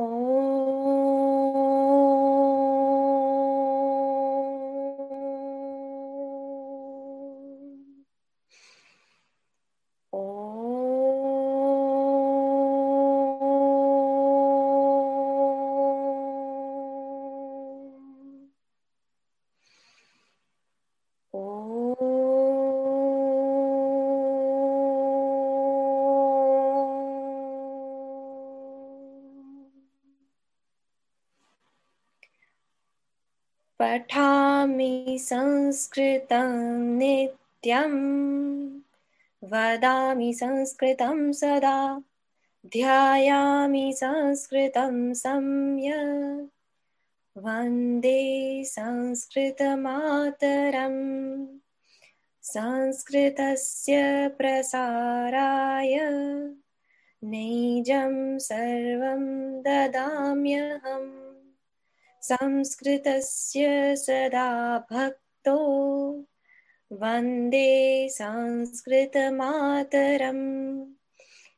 Oh. संस्कृतं नित्यं। वदामि संस्कृतं सदा। ध्यायामि संस्कृतं सम्यक्। वंदे संस्कृतमातरम्। संस्कृतस्य प्रसाराय। नैजं सर्वं ददाम्यहम्। संस्कृतस्य सदा भक्तो वंदे संस्कृतमातरम्।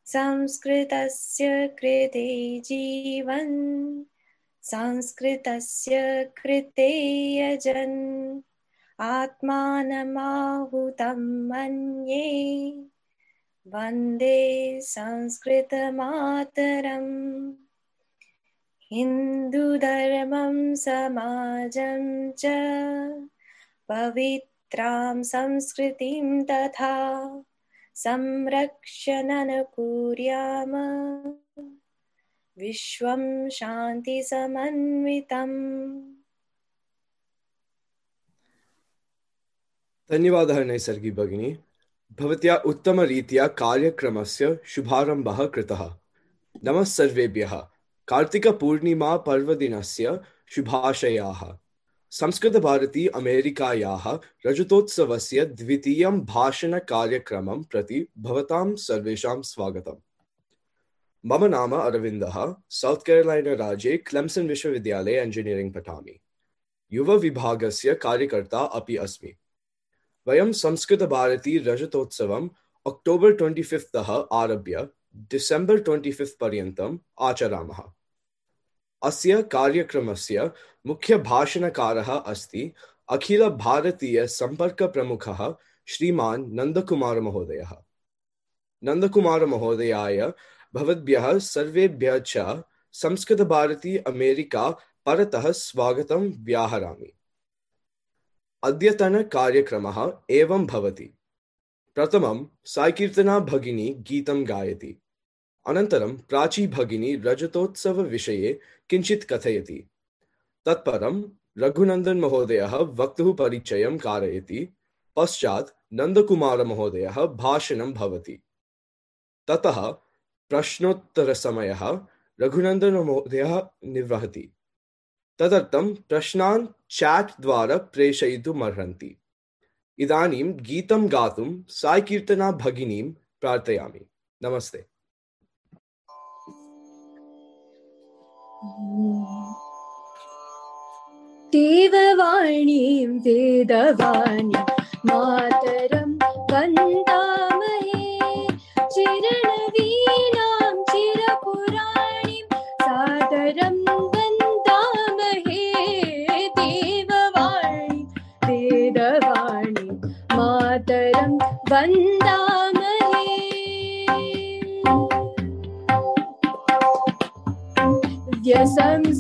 संस्कृतस्य कृते जीवन्। संस्कृतस्य कृते यजन्। आत्मानमाहुतं मन्ये। वंदे संस्कृतमातरम्। हिन्दुधर्मं समाजं च पवित्रां संस्कृतिं तथा संरक्षणनुकुर्याम। विश्वं शान्तिसमन्वितम्। धन्यवादः नैसर्गी भगिनी। भवत्या उत्तमरीत्या कार्यक्रमस्य शुभारम्भः कृतः। नमः सर्वेभ्यः। कार्तिकपूर्णिमा पर्वदिनस्य शुभाशयाः। संस्कृतभारती अमेरिकायाः रजतोत्सवस्य द्वितीयं भाषणकार्यक्रमं प्रति भवतां सर्वेषां स्वागतम्। मम नाम राज्ये क्लेम्सन् विश्वविद्यालये इञ्जिनियरिङ्ग् पठामि। युवविभागस्य कार्यकर्ता अपि अस्मि। वयं संस्कृतभारती रजतोत्सवम् अक्टोबर् ट्वेण्टि फिफ्तः आरभ्य डिसेम्बर् ट्वेण्टि फिफ्त् पर्यन्तम् आचरामः। अस्य कार्यक्रमस्य मुख्यभाषणकारः अस्ति अखिलभारतीयसम्पर्कप्रमुखः श्रीमान् नन्दकुमारमहोदयः। नन्दकुमारमहोदयाय भवद्भ्यः सर्वेभ्यः च संस्कृतभारती अमेरिका परतः स्वागतं व्याहरामि। अद्यतनकार्यक्रमः एवं भवति। प्रथमं भगिनी गीतं गायति। अनन्तरं प्राची भगिनी रजतोत्सवविषये किञ्चित् कथयति। तत्परं रघुनन्दन महोदयः वक्तुः परिचयं कारयति। पश्चात् नन्दकुमारमहोदयः भाषणं भवति। ततः प्रश्नोत्तरसमयः रघुनन्दनमहोदयः निर्वहति। तदर्थं प्रश्नान् चाट् द्वारा प्रेषयितुमर्हन्ति इदानीं गीतं गातुं साईकीर्तना भगिनीं प्रार्थयामि। नमस्ते। தேவவாணிம் வேதவாணி மாதரம் வந்தாமயே சிரணவீனாம் சிரபுராணிம் சாதரம் வந்தாமயே தேவவாணி வேதவாணி மாதரம் வந்த व्यसंस्कृतिरक्षणाय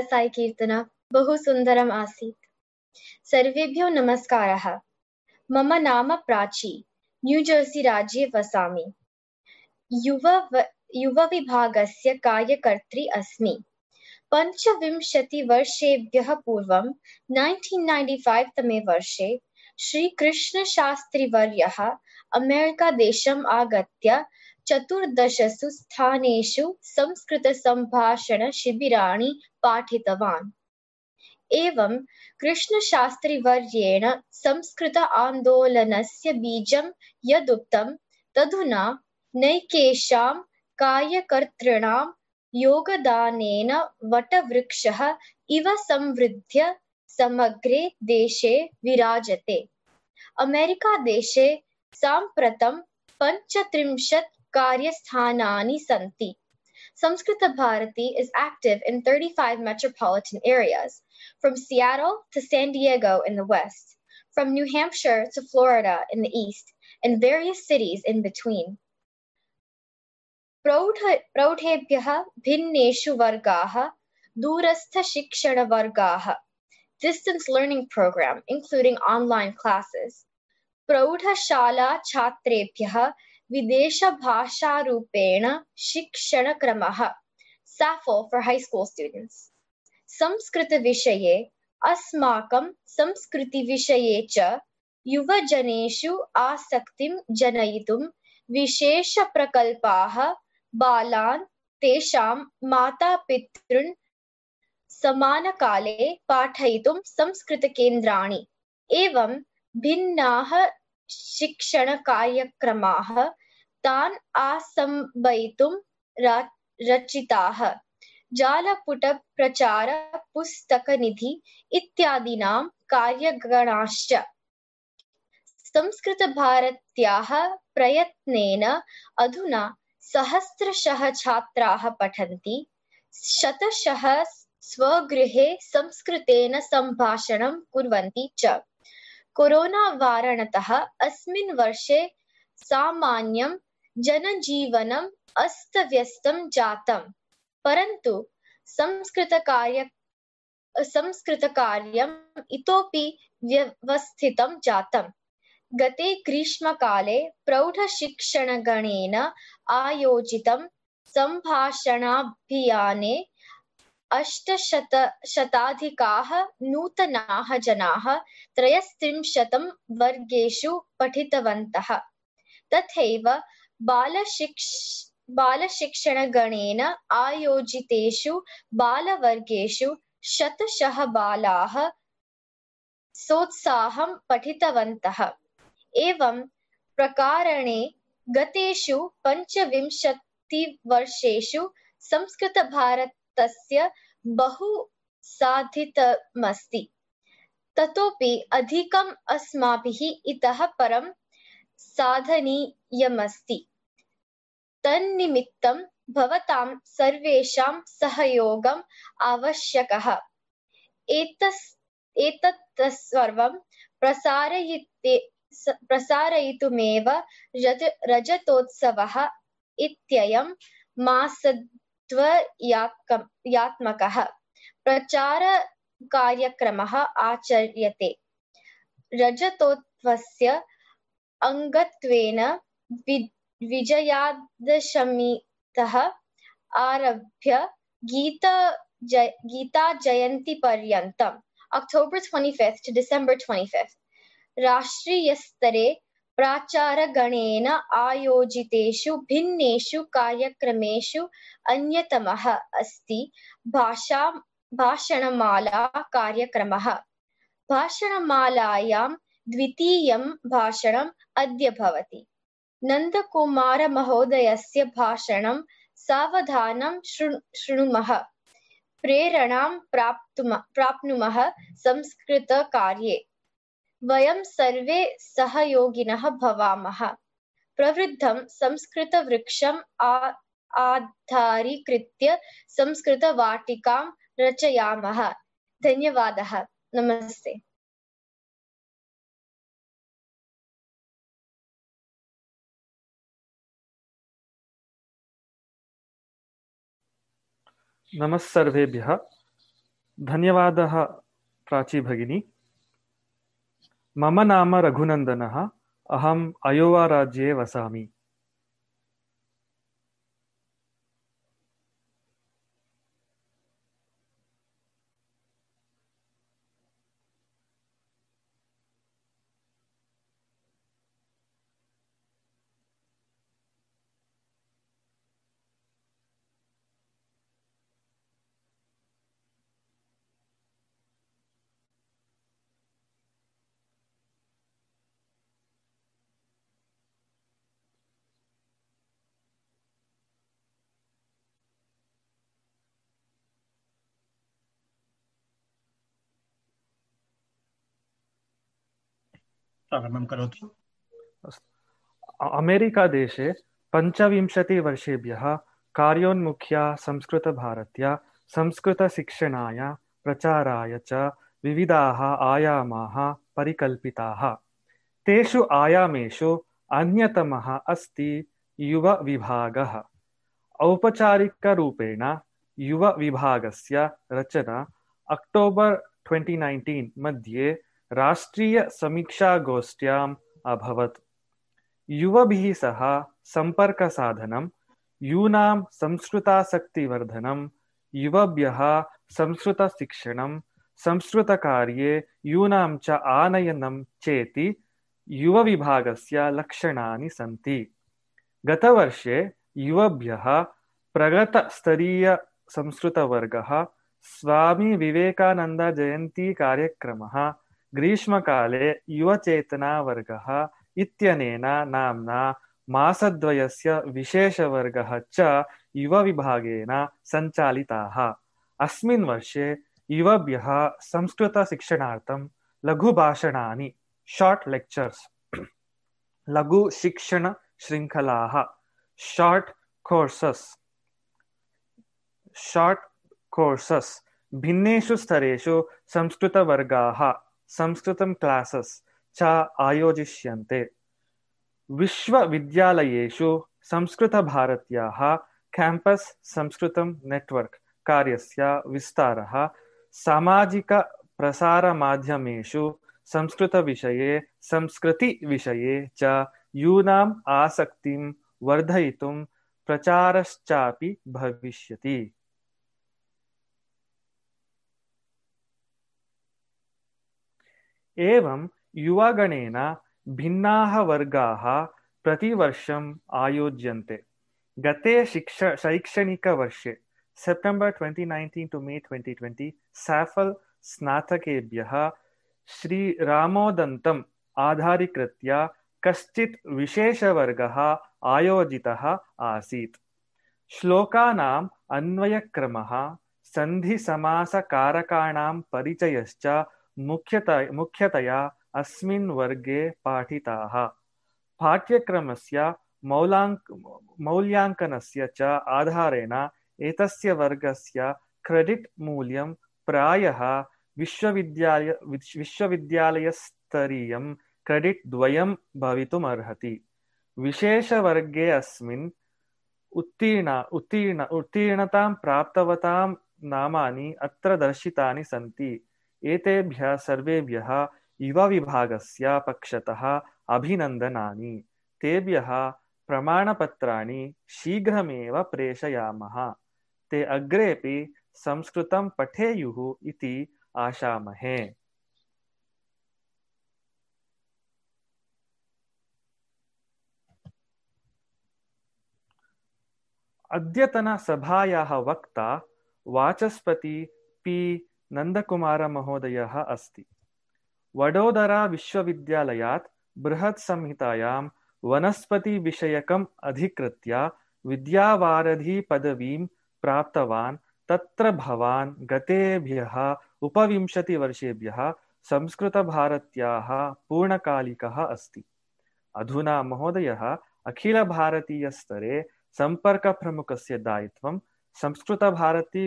साई कीर्तना बहु सुन्दरम् आसीत्। सर्वेभ्यो नमस्कारः। मम नाम प्राची न्यूजर्सी राज्ये वसामि। युव युवविभागस्य कार्यकर्त्री अस्मि। पञ्चविंशतिवर्षेभ्यः पूर्वं 1995 तमे वर्षे श्रीकृष्णशास्त्रीवर्यः अमेरिकादेशम् आगत्य चतुर्दशसु स्थानेषु संस्कृतसम्भाषणशिबिराणि पाठितवान्। एवं कृष्णशास्त्रीवर्येण संस्कृत आन्दोलनस्य बीजं यदुक्तं, तदुना नैकेषां कार्यकर्तॄणां योगदानेन वटवृक्षः इव संवृद्ध्य समग्रे देशे विराजते। अमेरिकादेशे साम्प्रतं पञ्चत्रिंशत् कार्यस्थानानि सन्ति। Samskrita Bharati is active in 35 metropolitan areas, from Seattle to San Diego in the west, from New Hampshire to Florida in the east, and various cities in between. प्रौढ- प्रौढेभ्यः भिन्नेषु वर्गाः दूरस्थशिक्षणवर्गाः distance learning program including online classes प्रौढशालाछात्रेभ्यः विदेशभाषारूपेण शिक्षणक्रमः SAFL for high school students. संस्कृतविषये अस्माकं संस्कृतिविषये च युवजनेषु आसक्तिं जनयितुं विशेषप्रकल्पाः बालान् तेषां मातापितॄन् समानकाले पाठयितुं संस्कृतकेन्द्राणि, एवं भिन्नाः शिक्षणकार्यक्रमाः तान् आसम्बयितुं रचिताः। जालपुटप्रचारपुस्तकनिधि इत्यादीनां कार्यगणाश्च। संस्कृतभारत्याः प्रयत्नेन अधुना सहस्रशः छात्राः पठन्ति। शतशः स्वगृहे संस्कृतेन सम्भाषणं कुर्वन्ति च। कोरोना वारणतः अस्मिन् वर्षे सामान्यं जनजीवनम् अस्तव्यस्तं जातम्। परन्तु संस्कृतकार्य, संस्कृतकार्यम् इतोपि व्यवस्थितं जातम्। गते ग्रीष्मकाले प्रौढशिक्षणगणेन आयोजितं सम्भाषणाभियाने अष्टशत, शताधिकाः नूतनाः जनाः त्रयस्त्रिंशतं वर्गेषु पठितवन्तः। तथैव बालशिक्ष बालशिक्षणगणेन आयोजितेषु बालवर्गेषु शतशः बालाः सोत्साहं पठितवन्तः। एवं प्रकारेणे गतेषु पञ्चविंशतिवर्षेषु संस्कृतभारतस्य बहु साधितमस्ति। ततोपि अधिकम् अस्माभिः इतः परं साधनीयमस्ति। तन्निमित्तं भवतां सर्वेषां सहयोगम् आवश्यकः। एतस् एतत् सर्वं प्रसारयिते प्रसारयितुमेव रज, रजतोत्सवः इत्ययं मासद्वयात्क- यात्मकः। प्रचारकार्यक्रमः आचर्यते। रजतोत्सवस्य अङ्गत्वेन वि- विजयादशमीतः आरभ्य गीत जय गीताजयन्तीपर्यन्तम् October 25th to December 25th राष्ट्रीयस्तरे प्राचारगणेन आयोजितेषु, भिन्नेषु कार्यक्रमेषु अन्यतमः अस्ति भाषा भाषणमाला कार्यक्रमः। भाषणमालायां द्वितीयं भाषणम् अद्य भवति। नन्दकुमारमहोदयस्य भाषणं सावधानं शृ- शृणुमः। प्रेरणां प्राप्तुम, प्राप्नुमः संस्कृतकार्ये। वयं सर्वे सहयोगिनः भवामः। प्रवृद्धं संस्कृतवृक्षम् आ- आधारीकृत्य संस्कृतवाटिकां रचयामः। धन्यवादः। नमस्ते। नमस्सर्वेभ्यः धन्यवादः प्राची भगिनी। मम नाम रघुनन्दनः। अहम् अयोवा राज्ये वसामि। प्रारम्भं करोतु। अमेरिकादेशे पञ्चविंशतिवर्षेभ्यः कार्योन्मुख्या संस्कृतभारत्या, संस्कृतशिक्षणाय प्रचाराय च विविधाः आयामाः परिकल्पिताः। तेषु आयामेषु अन्यतमः अस्ति युवविभागः। औपचारिकरूपेण युवविभागस्य रचना अक्टोबर् 2019 मध्ये राष्ट्रीयसमीक्षागोष्ठ्याम् अभवत्। युवभिः सह सम्पर्कसाधनं यूनां संस्कृतासक्तिवर्धनं युवभ्यः संस्कृतशिक्षणं संस्कृतकार्ये यूनां च आनयनं चेति युवविभागस्य लक्षणानि सन्ति। गतवर्षे युवभ्यः प्रगतस्तरीयसंस्कृतवर्गः स्वामिविवेकानन्दजयन्तीकार्यक्रमः ग्रीष्मकाले युवचेतनावर्गः इत्यनेन नाम्ना मासद्वयस्य विशेषवर्गः च युवविभागेन सञ्चालिताः। अस्मिन् वर्षे युवभ्यः संस्कृतशिक्षणार्थं लघुभाषणानि शार्ट् लेक्चर्स् लघुशिक्षणशृङ्खलाः शार्ट् कोर्सस् शार्ट् कोर्सस् भिन्नेषु स्तरेषु संस्कृतवर्गाः संस्कृतं क्लासस् च आयोजिष्यन्ते। विश्वविद्यालयेषु संस्कृतभारत्याः केम्पस् संस्कृतं नेट्वर्क् कार्यस्य विस्तारः, सामाजिकप्रसारमाध्यमेषु संस्कृतविषये, संस्कृतिविषये च यूनाम् आसक्तिं वर्धयितुं प्रचारश्चापि भविष्यति। एवं युवगणेन भिन्नाः वर्गाः प्रतिवर्षम् आयोज्यन्ते। गते शिक्ष, शैक्षणिकवर्षे सेप्टेम्बर् 2019 टु मे 2020 साफल् स्नातकेभ्यः श्रीरामोदन्तम् आधारीकृत्य कश्चित् विशेषवर्गः आयोजितः आसीत् श्लोकानाम् अन्वयक्रमः सन्धिसमासकारकाणां परिचयश्च मुख्यतया मुख्यतया अस्मिन् वर्गे पाठिताः। पाठ्यक्रमस्य मौलाङ्क मौल्याङ्कनस्य च आधारेण एतस्य वर्गस्य क्रेडिट् मूल्यं प्रायः विश्वविद्यालय विश्- विश्वविद्यालयस्तरीयं क्रेडिट् द्वयं भवितुमर्हति। विशेषवर्गे अस्मिन् उत्तीर्ण उत्तीर्ण उत्तीर्णतां प्राप्तवतां नामानि अत्र दर्शितानि सन्ति। एतेभ्यः सर्वेभ्यः युवविभागस्य पक्षतः अभिनन्दनानि। तेभ्यः प्रमाणपत्राणि शीघ्रमेव प्रेषयामः। ते अग्रेपि संस्कृतं पठेयुः इति आशामहे। अद्यतनसभायाः वक्ता वाचस्पति पि नन्दकुमारमहोदयः अस्ति। वडोदराविश्वविद्यालयात् बृहत्संहितायां वनस्पतिविषयकम् अधिकृत्य विद्यावारधिपदवीं प्राप्तवान्, तत्र भवान् गतेभ्यः उपविंशतिवर्षेभ्यः संस्कृतभारत्याः पूर्णकालिकः अस्ति। अधुना महोदयः, अखिलभारतीयस्तरे सम्पर्कप्रमुखस्य दायित्वं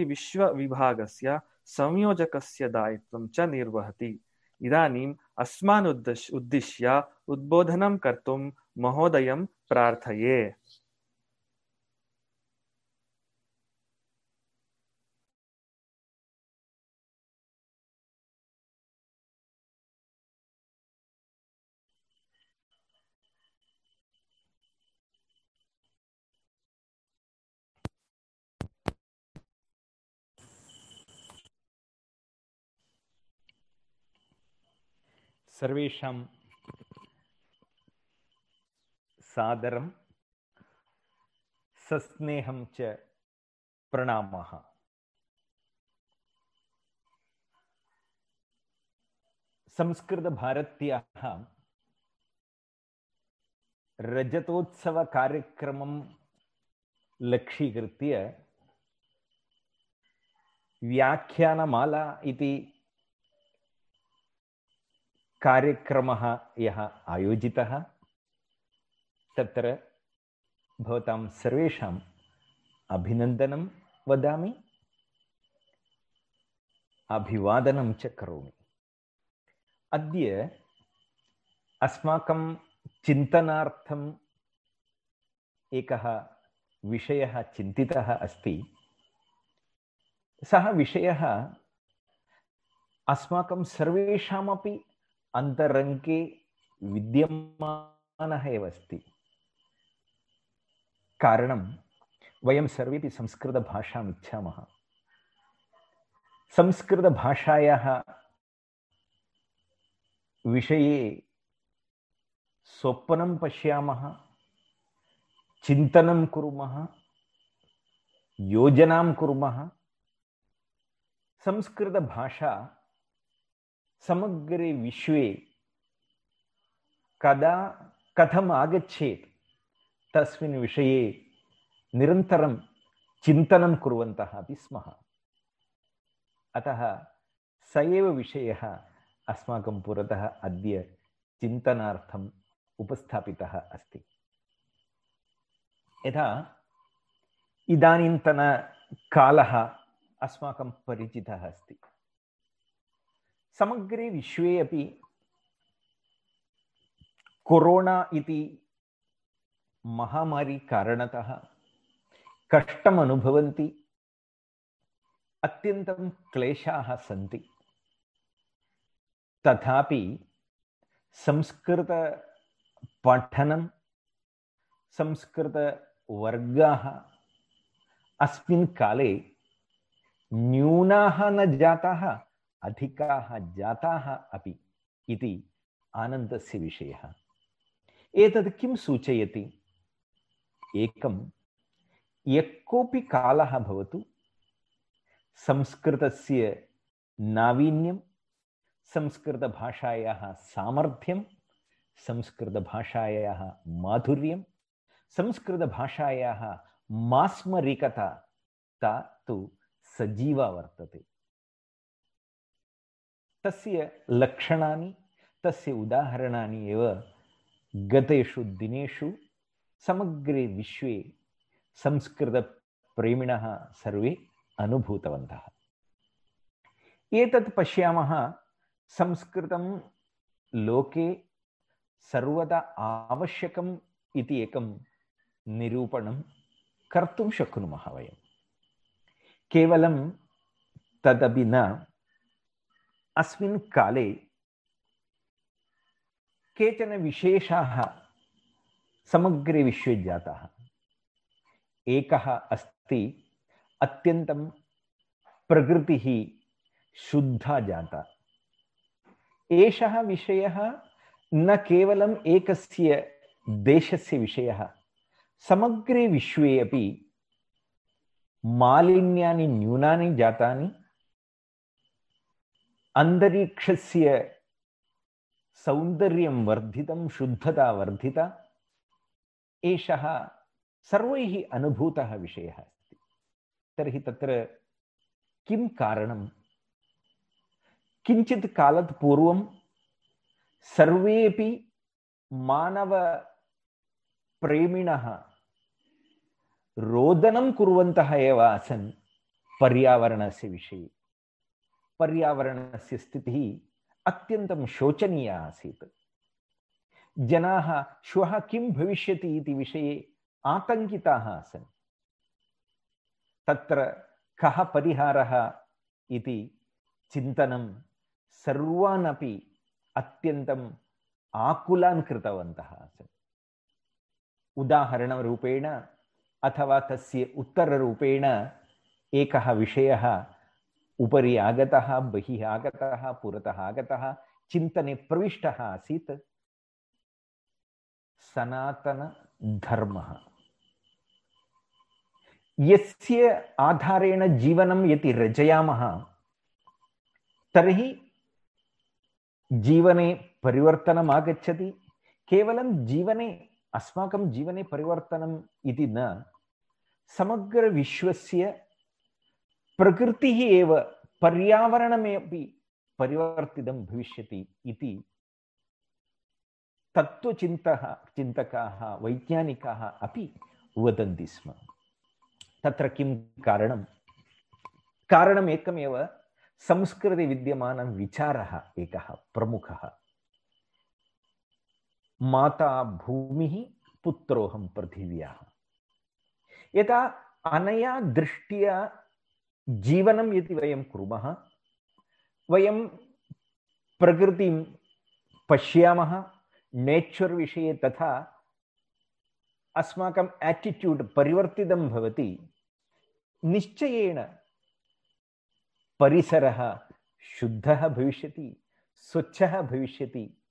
विश्वविभागस्य संयोजकस्य दायित्व च निर्वहति। इदानीम् अस्मान् उद्दिश्य उद्बोधनं कर्तुं महोदयं प्रार्थये। सर्वेषां सादरं सस्नेहं च प्रणामः। संस्कृतभारत्याः रजतोत्सवकार्यक्रमं लक्ष्यीकृत्य व्याख्यानमाला इति कार्यक्रमः यः आयोजितः, तत्र भवतां सर्वेषाम् अभिनन्दनं वदामि, अभिवादनं च करोमि। अद्य अस्माकं चिन्तनार्थम् एकः विषयः चिन्तितः अस्ति। सः विषयः अन्तरङ्गे विद्यमानः एव अस्ति। कारणं वयं सर्वेपि संस्कृतभाषाम् इच्छामः। संस्कृतभाषायाः विषये स्वप्नं पश्यामः, चिन्तनं कुर्मः, योजनां कुर्मः। संस्कृतभाषा समग्रे विश्वे कदा कथम् आगच्छेत्, तस्मिन् विषये निरन्तरं चिन्तनं कुर्वन्तः अपि स्मः। अतः स एव विषयः अस्माकं पुरतः अद्य चिन्तनार्थम् उपस्थापितः अस्ति। यथा इदानीन्तनकालः अस्माकं परिचितः अस्ति। समग्रे विश्वे अपि कोरोना इति महामारी कारणतः कष्टम् अनुभवन्ति, अत्यन्तं क्लेशाः सन्ति। तथापि संस्कृतपठनं संस्कृतवर्गाः अस्मिन् काले न्यूनाः न जाताः। अधिकाः जाताः अपि इति आनन्दस्य विषयः। एतत् किं सूचयति? एकं यः कोऽपि कालः भवतु, संस्कृतस्य नावीन्यं, संस्कृतभाषायाः सामर्थ्यं, संस्कृतभाषायाः माधुर्यं, संस्कृतभाषायाः मास्मरिकता ता तु सजीवा वर्तते। तस्य लक्षणानि, तस्य उदाहरणानि एव गतेषु दिनेषु समग्रे विश्वे संस्कृतप्रेमिणः सर्वे अनुभूतवन्तः। एतत् पश्यामः संस्कृतं लोके सर्वदा आवश्यकम् इति एकं निरूपणं कर्तुं शक्नुमः वयं। केवलं तदपि न अस्मिन् काले केचन विशेषाः समग्रे विश्वे जाताः एकः अस्ति, अत्यन्तं प्रकृतिः शुद्धा जाता। एषः विषयः न केवलम् एकस्य देशस्य विषयः, समग्रे विश्वे अपि मालिन्यानि, न्यूनानि जातानि अन्तरीक्षस्य सौन्दर्यं वर्धितं, शुद्धता वर्धिता, एषः सर्वैः अनुभूतः विषयः अस्ति। तर्हि तत्र किं कारणं? किञ्चित् कालात् पूर्वं सर्वेपि मानवप्रेमिणः रोदनं कुर्वन्तः एव आसन् पर्यावरणस्य विषये। पर्यावरणस्य स्थितिः अत्यन्तं शोचनीया आसीत्। जनाः श्वः किं भविष्यति इति विषये आतङ्किताः आसन्। तत्र कः परिहारः इति चिन्तनं सर्वान् अत्यन्तम् आकुलान् कृतवन्तः आसन्। उदाहरणरूपेण अथवा तस्य उत्तररूपेण एकः विषयः उपरि आगतः, बहिः आगतः, पुरतः आगतः, चिन्तने प्रविष्टः आसीत्। सनातनधर्मः। यस्य आधारेण जीवनं यदि रचयामः, तर्हि जीवने परिवर्तनम् आगच्छति केवलं जीवने, अस्माकं जीवने परिवर्तनम् इति न, समग्रविश्वस्य प्रकृतिः एव पर्यावरणमपि परिवर्तितं भविष्यति इति तत्त्वचिन्तः, चिन्तकाः, वैज्ञानिकाः अपि वदन्ति स्म। तत्र किं कारणं? कारणम् एकमेव संस्कृते विद्यमानः विचारः एकः प्रमुखः। माता भूमिः पुत्रोऽहं पृथिव्याः। यथा अनया दृष्ट्या जीवनं यदि वयं कुर्मः, वयं प्रकृतिं पश्यामः, नेचर् विषये तथा अस्माकम् एटिट्यूड् परिवर्तितं भवति, निश्चयेन परिसरः शुद्धः भविष्यति, स्वच्छः भविष्यति,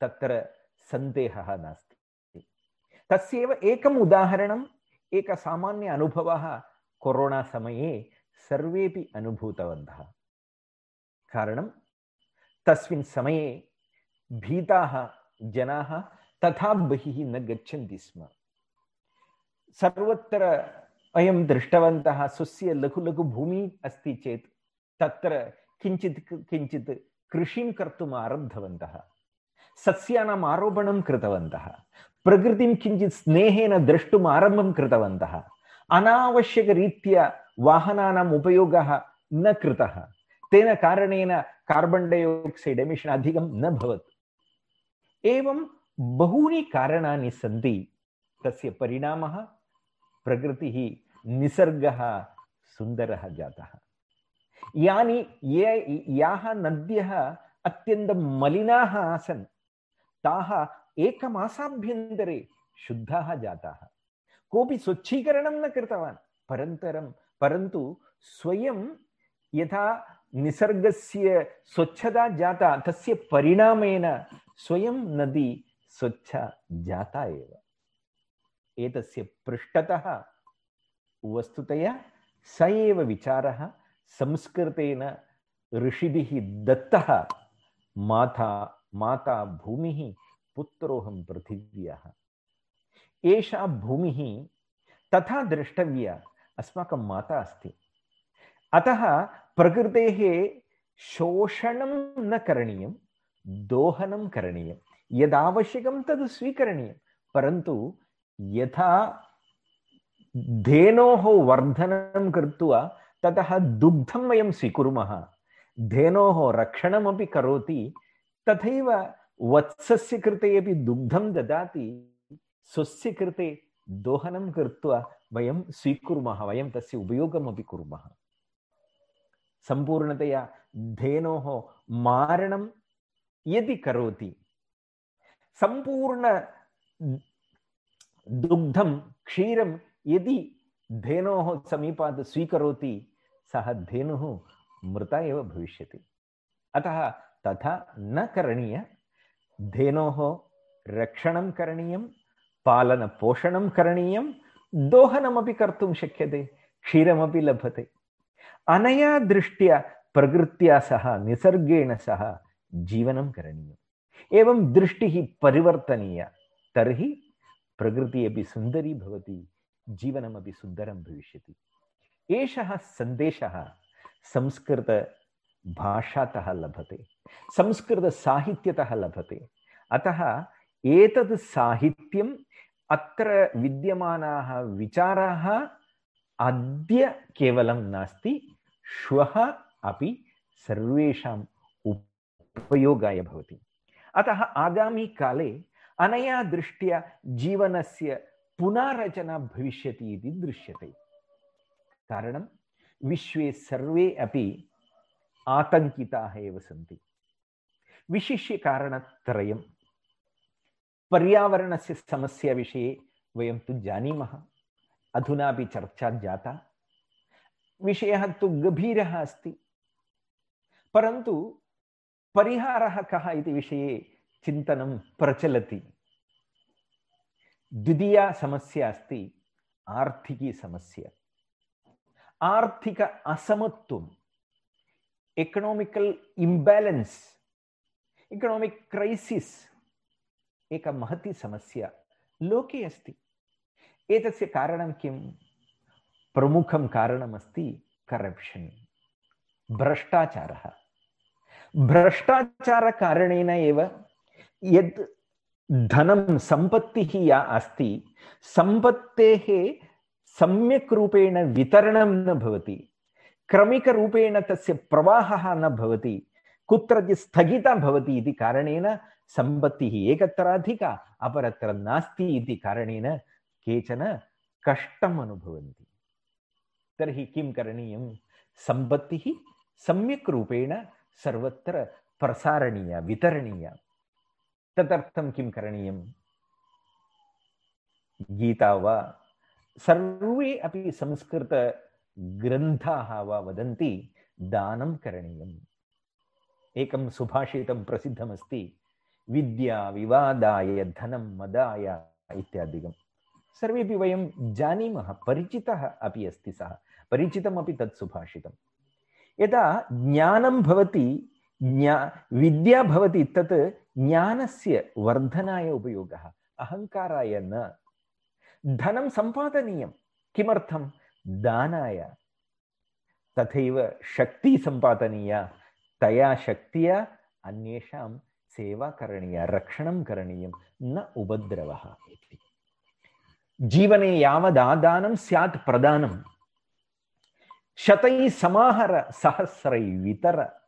तत्र सन्देहः नास्ति। तस्यैव एकम् उदाहरणम्, एकः सामान्य अनुभवः कोरोना समये सर्वेपि अनुभूतवन्तः। कारणं, तस्मिन् समये भीताः जनाः तथा बहिः न गच्छन्ति स्म। सर्वत्र वयं दृष्टवन्तः स्वस्य लघु लघु भूमिः अस्ति चेत् तत्र किञ्चित् किञ्चित् कृषिं कर्तुम् आरब्धवन्तः। सस्यानाम् आरोपणं कृतवन्तः। प्रकृतिं किञ्चित् स्नेहेन द्रष्टुम् आरम्भं कृतवन्तः। अनावश्यकरीत्या वाहनानाम् उपयोगः न कृतः। तेन कारणेन कार्बन् डैआक्सैड् एमिशन् अधिकं न भवत्। एवं बहूनि कारणानि सन्ति। तस्य परिणामः प्रकृतिः निसर्गः सुन्दरः जातः। यानि ये, याः नद्यः अत्यन्तं मलिनाः आसन्, ताः एकमासाभ्यन्तरे शुद्धाः जाताः। कोऽपि न कृतवान्, परन्तरं परन्तु स्वयं यथा निसर्गस्य स्वच्छता जाता, तस्य परिणामेन स्वयं नदी स्वच्छा जाता एव। एतस्य पृष्ठतः वस्तुतया स एव विचारः, संस्कृतेन ऋषिभिः दत्तः माता माता भूमिः, पुत्रोऽहं पृथिव्याः। एषा भूमिः तथा द्रष्टव्या अस्माकं माता अस्ति। अतः प्रकृतेः शोषणं न करणीयं, दोहनं करणीयं। यदावश्यकं तद् स्वीकरणीयं, परन्तु यथा धेनोः वर्धनं कृत्वा ततः दुग्धं वयं स्वीकुर्मः, धेनोः रक्षणमपि करोति, तथैव वत्सस्य कृते अपि दुग्धं ददाति, स्वस्य कृते दोहनं कृत्वा वयं स्वीकुर्मः, वयं तस्य उपयोगमपि कुर्मः। सम्पूर्णतया धेनोः मारणं यदि करोति, सम्पूर्ण दुग्धं, क्षीरं यदि धेनोः समीपात् स्वीकरोति, सः धेनुः मृता एव भविष्यति। अतः तथा न करणीय, धेनोः रक्षणं करणीयं, पालनपोषणं करणीयं दोहनमपि कर्तुं शक्यते, क्षीरमपि लभते। अनया दृष्ट्या प्रकृत्या सह, निसर्गेण सह जीवनं करणीयम्। एवं दृष्टिः परिवर्तनीया, तर्हि प्रकृतिः अपि सुन्दरी भवति, जीवनमपि सुन्दरं भविष्यति। एषः सन्देशः संस्कृतभाषातः लभते, संस्कृतसाहित्यतः लभते। अतः एतद् साहित्यम् अत्र विद्यमानाः विचाराः अद्य केवलं नास्ति, श्वः अपि सर्वेषाम् उपयोगाय भवति। अतः आगामिकाले अनया दृष्ट्या जीवनस्य पुनर्रचना भविष्यति इति दृश्यते। कारणं, विश्वे सर्वे अपि आतङ्किताः एव सन्ति। विशिष्य कारणत्रयं पर्यावरणस्य समस्याविषये वयं तु जानीमः। अधुनापि चर्चा जाता। विषयः तु गभीरः अस्ति। परन्तु परिहारः कः इति विषये चिन्तनं प्रचलति। द्वितीया समस्या अस्ति आर्थिकी समस्या। आर्थिक असमत्वम् economical imbalance, economic crisis एका महती समस्या लोके अस्ति। एतस्य कारणं किं? प्रमुखं कारणमस्ति करप्शन्, भ्रष्टाचारः। भ्रष्टाचारकारणेन एव यद् धनं सम्पत्तिः या अस्ति, सम्पत्तेः सम्यक् रूपेण वितरणं न भवति, क्रमिकरूपेण तस्य प्रवाहः न भवति कुत्रचित् स्थगिता भवति इति कारणेन सम्पत्तिः एकत्र अधिका अपरत्र नास्ति इति कारणेन केचन कष्टम् अनुभवन्ति। तर्हि किं करणीयं? सम्पत्तिः सम्यक् रूपेण सर्वत्र प्रसारणीया, वितरणीया। तदर्थं किं करणीयं? गीता वा? सर्वे अपि संस्कृतग्रन्थाः वा वदन्ति दानं करणीयम्। एकं सुभाषितं प्रसिद्धमस्ति। विद्या विवादाय, धनं मदाय इत्यादिकं। सर्वेपि वयं जानीमः, परिचितः अपि अस्ति सः। परिचितमपि तत् सुभाषितं यदा ज्ञानं भवति, ज्ञा, विद्या भवति, तत् ज्ञानस्य वर्धनाय उपयोगः, अहङ्काराय न। धनं सम्पादनीयं, किमर्थं? दानाय। तथैव शक्तिः सम्पादनीया तया शक्त्या अन्येषां सेवा करणीया, रक्षणं करणीयं, न उपद्रवः इति। जीवने यावदादानं स्यात् प्रदानं। शतैः समाहर सहस्रै वितर।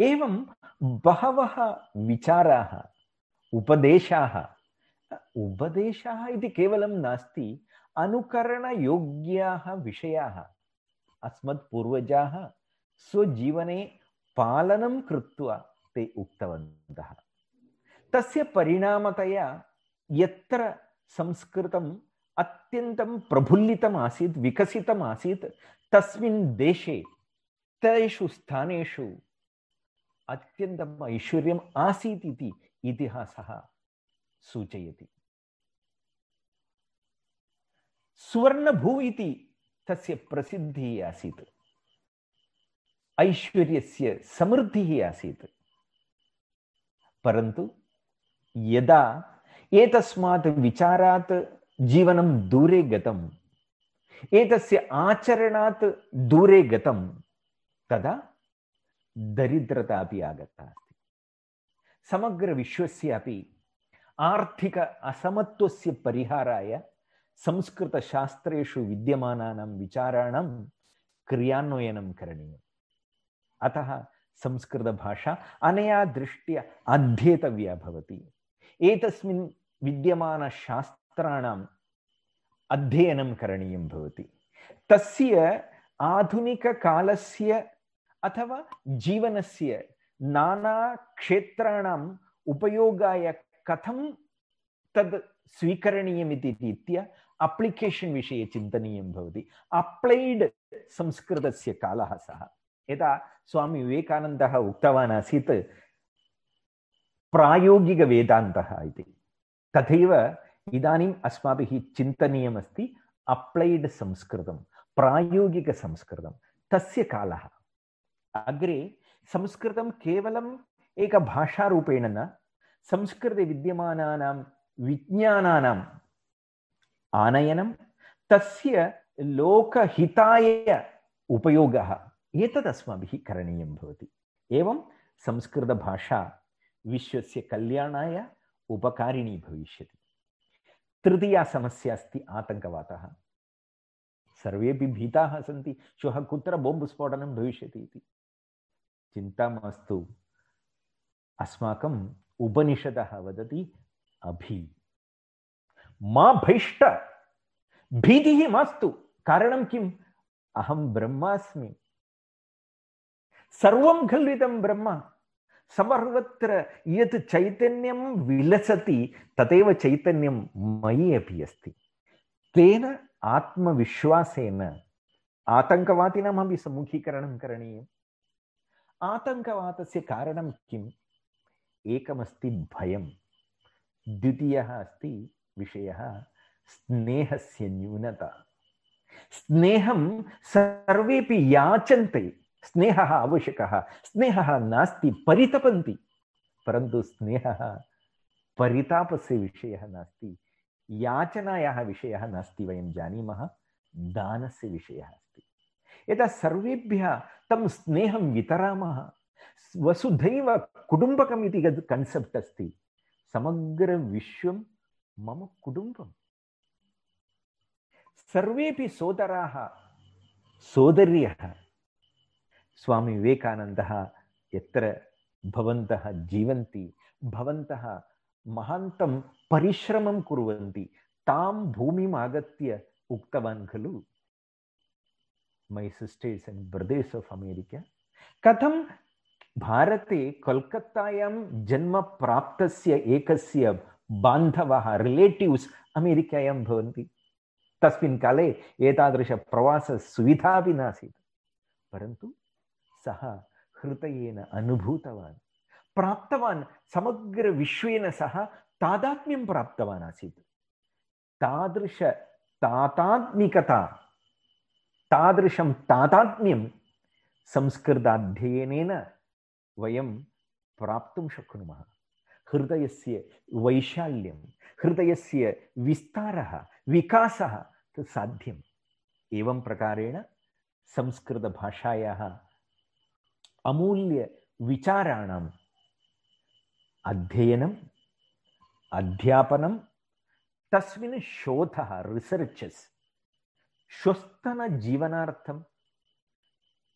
एवं बहवः विचाराः, उपदेशाः। उपदेशाः इति केवलं नास्ति, अनुकरणयोग्याः विषयाः। अस्मत्पूर्वजाः स्वजीवने पालनं कृत्वा ते उक्तवन्तः। तस्य परिणामतया यत्र संस्कृतम् अत्यन्तं प्रफुल्लितम् आसीत् विकसितम् आसीत् तस्मिन् देशे तेषु स्थानेषु अत्यन्तम् ऐश्वर्यम् आसीत् इति इतिहासः सूचयति। सुवर्णभू इति तस्य प्रसिद्धिः आसीत्। ऐश्वर्यस्य समृद्धिः आसीत्। परन्तु यदा एतस्मात् विचारात् जीवनं दूरे गतम्, एतस्य आचरणात् दूरे गतं तदा दरिद्रता अपि आगता अस्ति। समग्रविश्वस्य अपि आर्थिक असमत्वस्य परिहाराय संस्कृतशास्त्रेषु विद्यमानानां विचाराणां क्रियान्वयनं करणीयम्। अतः संस्कृतभाषा अनया दृष्ट्या अध्येतव्या भवति। एतस्मिन् विद्यमानशास्त्राणाम् अध्ययनं करणीयं भवति। तस्य आधुनिककालस्य अथवा जीवनस्य नानाक्षेत्राणाम् उपयोगाय कथं तद् स्वीकरणीयमिति रीत्या अप्लिकेशन् विषये चिन्तनीयं भवति। अप्लैड् संस्कृतस्य कालः सः। यदा स्वामी विवेकानन्दः उक्तवान् आसीत्, प्रायोगिकवेदान्तः इति। तथैव इदानीम् अस्माभिः चिन्तनीयमस्ति अप्लैड् संस्कृतं प्रायोगिकसंस्कृतं तस्य कालः। अग्रे संस्कृतं केवलम् एकभाषारूपेण न, संस्कृते विद्यमानानां विज्ञानानां आनयनं, तस्य लोकहिताय उपयोगः। एतद् अस्माभिः करणीयं भवति। एवं संस्कृतभाषा विश्वस्य कल्याणाय उपकारिणी भविष्यति। तृतीया समस्या अस्ति आतङ्कवादः। सर्वेपि भीताः सन्ति, श्वः कुत्र बोम्ब् स्फोटनं भविष्यति इति। चिन्ता मास्तु। अस्माकम् उपनिषदः वदति अभि। मा भैष्ट। भीतिः मास्तु। कारणं किम्? अहं ब्रह्मास्मि। सर्वं खलु ब्रह्म। सर्वत्र यत् चैतन्यं विलसति तदेव चैतन्यं मयि अपि अस्ति। तेन आत्मविश्वासेन आतङ्कवादिनामपि सम्मुखीकरणं करणीयम्। आतङ्कवादस्य कारणं किम्? एकमस्ति भयं द्वितीयः अस्ति विषयः स्नेहस्य न्यूनता। स्नेहं सर्वेपि याचन्ते। स्नेहः आवश्यकः। स्नेहः नास्ति, परितपन्ति। परन्तु स्नेहः परितापस्य विषयः नास्ति। याचनायाः विषयः नास्ति वयं जानीमः, दानस्य विषयः अस्ति। यदा सर्वेभ्यः तं स्नेहं वितरामः, वसुधैव कुटुम्बकम् इति यद् कन्सेप्ट् अस्ति मम कुटुम्बम्। सर्वेपि सोदराः, सोदर्यः। स्वामी विवेकानन्दः यत्र भवन्तः जीवन्ति, भवन्तः महान्तं परिश्रमं कुर्वन्ति, तां भूमिम् आगत्य उक्तवान् खलु? My sisters and brothers of America कथं भारते कोल्कत्तायां जन्म प्राप्तस्य एकस्य बान्धवः रिलेटिव्स् अमेरिकायां भवन्ति? तस्मिन् काले एतादृशप्रवाससुविधा अपि नासीत्। परन्तु सः हृदयेन अनुभूतवान्। प्राप्तवान्, समग्रविश्वेन सह तादात्म्यं प्राप्तवान् आसीत्। तादृश तातात्मिकता, तादृशं तादात्म्यं संस्कृताध्ययनेन वयं प्राप्तुं शक्नुमः। हृदयस्य वैशाल्यं, हृदयस्य विस्तारः, विकासः तत् साध्यम्। एवं प्रकारेण संस्कृतभाषायाः अमूल्यविचाराणाम् अध्ययनम् अध्यापनं, तस्मिन् शोधः रिसर्चस् श्वस्तनजीवनार्थम्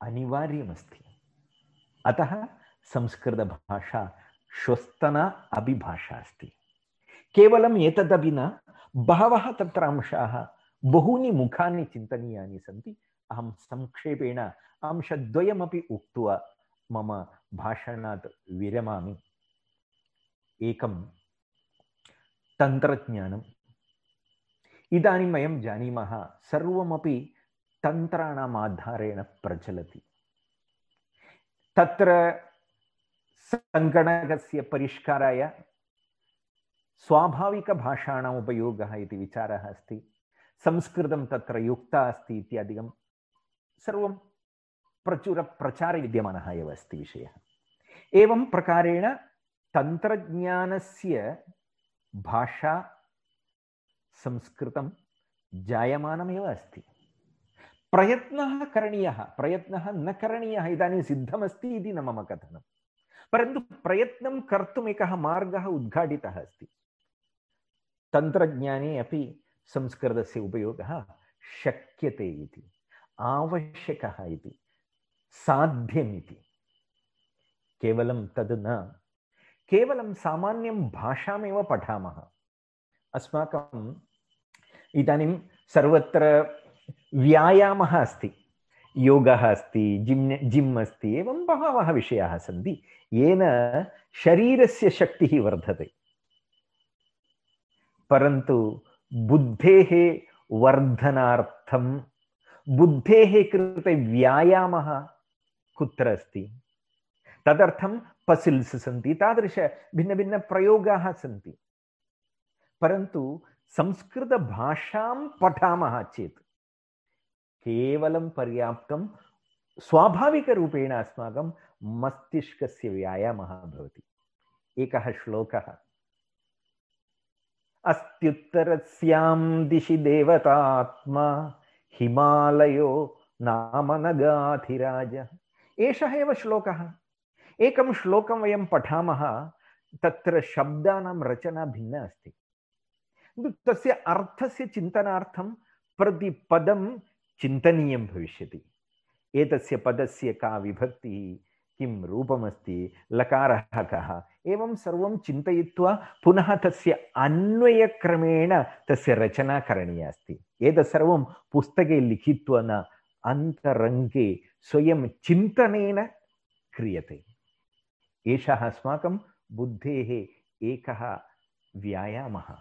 अनिवार्यमस्ति। अतः संस्कृतभाषा श्वस्तना अभिभाषा अस्ति। केवलम् एतदपि न, बहवः तत्र अंशाः, बहूनि मुखानि चिन्तनीयानि सन्ति। अहं संक्षेपेण अंशद्वयमपि उक्त्वा मम भाषणात् विरमामि। एकं तन्त्रज्ञानम्। इदानीं वयं जानीमः, सर्वमपि तन्त्राणाम् आधारेण प्रचलति। तत्र सङ्गणकस्य परिष्काराय स्वाभाविकभाषाणाम् उपयोगः इति विचारः अस्ति। संस्कृतं तत्र युक्ता अस्ति इत्यादिकं सर्वं प्रचुरप्रचारे विद्यमानः एव अस्ति विषयः। एवं प्रकारेण तन्त्रज्ञानस्य भाषा संस्कृतं जायमानमेव अस्ति। प्रयत्नः करणीयः, प्रयत्नः न करणीयः इदानीं सिद्धमस्ति इति न मम कथनं परन्तु प्रयत्नं कर्तुम् एकः मार्गः उद्घाटितः अस्ति। तन्त्रज्ञाने अपि संस्कृतस्य उपयोगः शक्यते इति, आवश्यकः इति। साध्यम् इति केवलं तद् न। केवलं सामान्यं भाषामेव पठामः। अस्माकम् इदानीं सर्वत्र व्यायामः अस्ति, योगः अस्ति, जिम् जिम् अस्ति, एवं बहवः विषयाः सन्ति। येन शरीरस्य शक्तिः वर्धते। परन्तु बुद्धेः वर्धनार्थं, बुद्धेः कृते व्यायामः कुत्र अस्ति? तदर्थं पसिल्स् सन्ति, तादृश भिन्नभिन्नप्रयोगाः सन्ति। परन्तु संस्कृतभाषां पठामः चेत् केवलं पर्याप्तं स्वाभाविकरूपेण अस्माकं मस्तिष्कस्य व्यायामः भवति। एकः श्लोकः। अस्त्युत्तरस्यां दिशि देवतात्मा, हिमालयो नाम नगाधिराज एषः एव श्लोकः। एकं श्लोकं वयं पठामः, तत्र शब्दानां रचना भिन्ना अस्ति। तस्य अर्थस्य चिन्तनार्थं प्रतिपदं चिन्तनीयं भविष्यति। एतस्य पदस्य का विभक्तिः किं रूपमस्ति, लकारः कः, एवं सर्वं चिन्तयित्वा पुनः तस्य अन्वयक्रमेण तस्य रचना करणीया अस्ति। एतत् सर्वं पुस्तके लिखित्वा न, अन्तरङ्गे स्वयं चिन्तनेन क्रियते एषः अस्माकं बुद्धेः एकः व्यायामः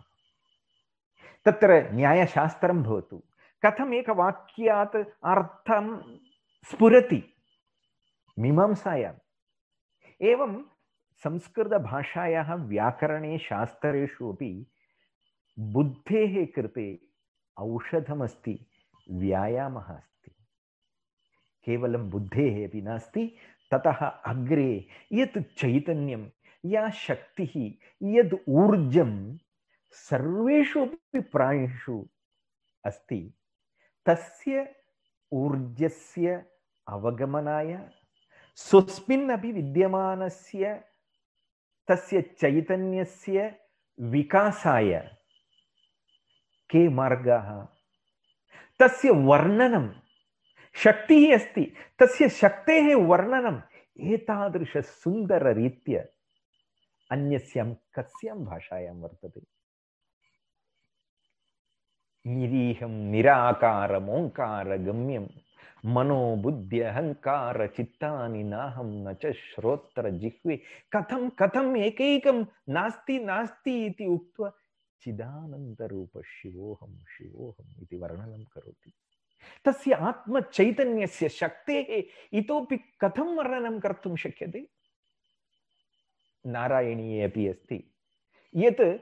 तत्र न्यायशास्त्रं भवतु कथम् एकवाक्यात् अर्थं स्फुरति मीमांसायाम् एवं संस्कृतभाषायाः व्याकरणे शास्त्रेषु अपि बुद्धेः कृते औषधमस्ति व्यायामः अस्ति केवलं बुद्धेः अपि नास्ति, ततः अग्रे यत् चैतन्यं, या शक्तिः, यद् ऊर्जं सर्वेषु अपि प्राणिषु अस्ति, तस्य ऊर्जस्य अवगमनाय स्वस्मिन्नपि विद्यमानस्य, तस्य चैतन्यस्य विकासाय के मार्गाः, तस्य वर्णनं शक्तिः अस्ति। तस्य शक्तेः वर्णनम् एतादृशसुन्दररीत्या अन्यस्यां कस्यां भाषायां वर्तते। निरीहं निराकारमोङ्कारगम्यं, मनोबुद्ध्यहङ्कारचित्तानि नाहं न च श्रोत्रजिह्वे। कथं कथम् एकैकं नास्ति नास्ति इति उक्त्वा चिदानन्दरूप शिवोऽहं शिवोऽहम् इति वर्णनं करोति। तस्य आत्मचैतन्यस्य शक्तेः इतोपि कथं वर्णनं कर्तुं शक्यते? नारायणीये अपि अस्ति। यत्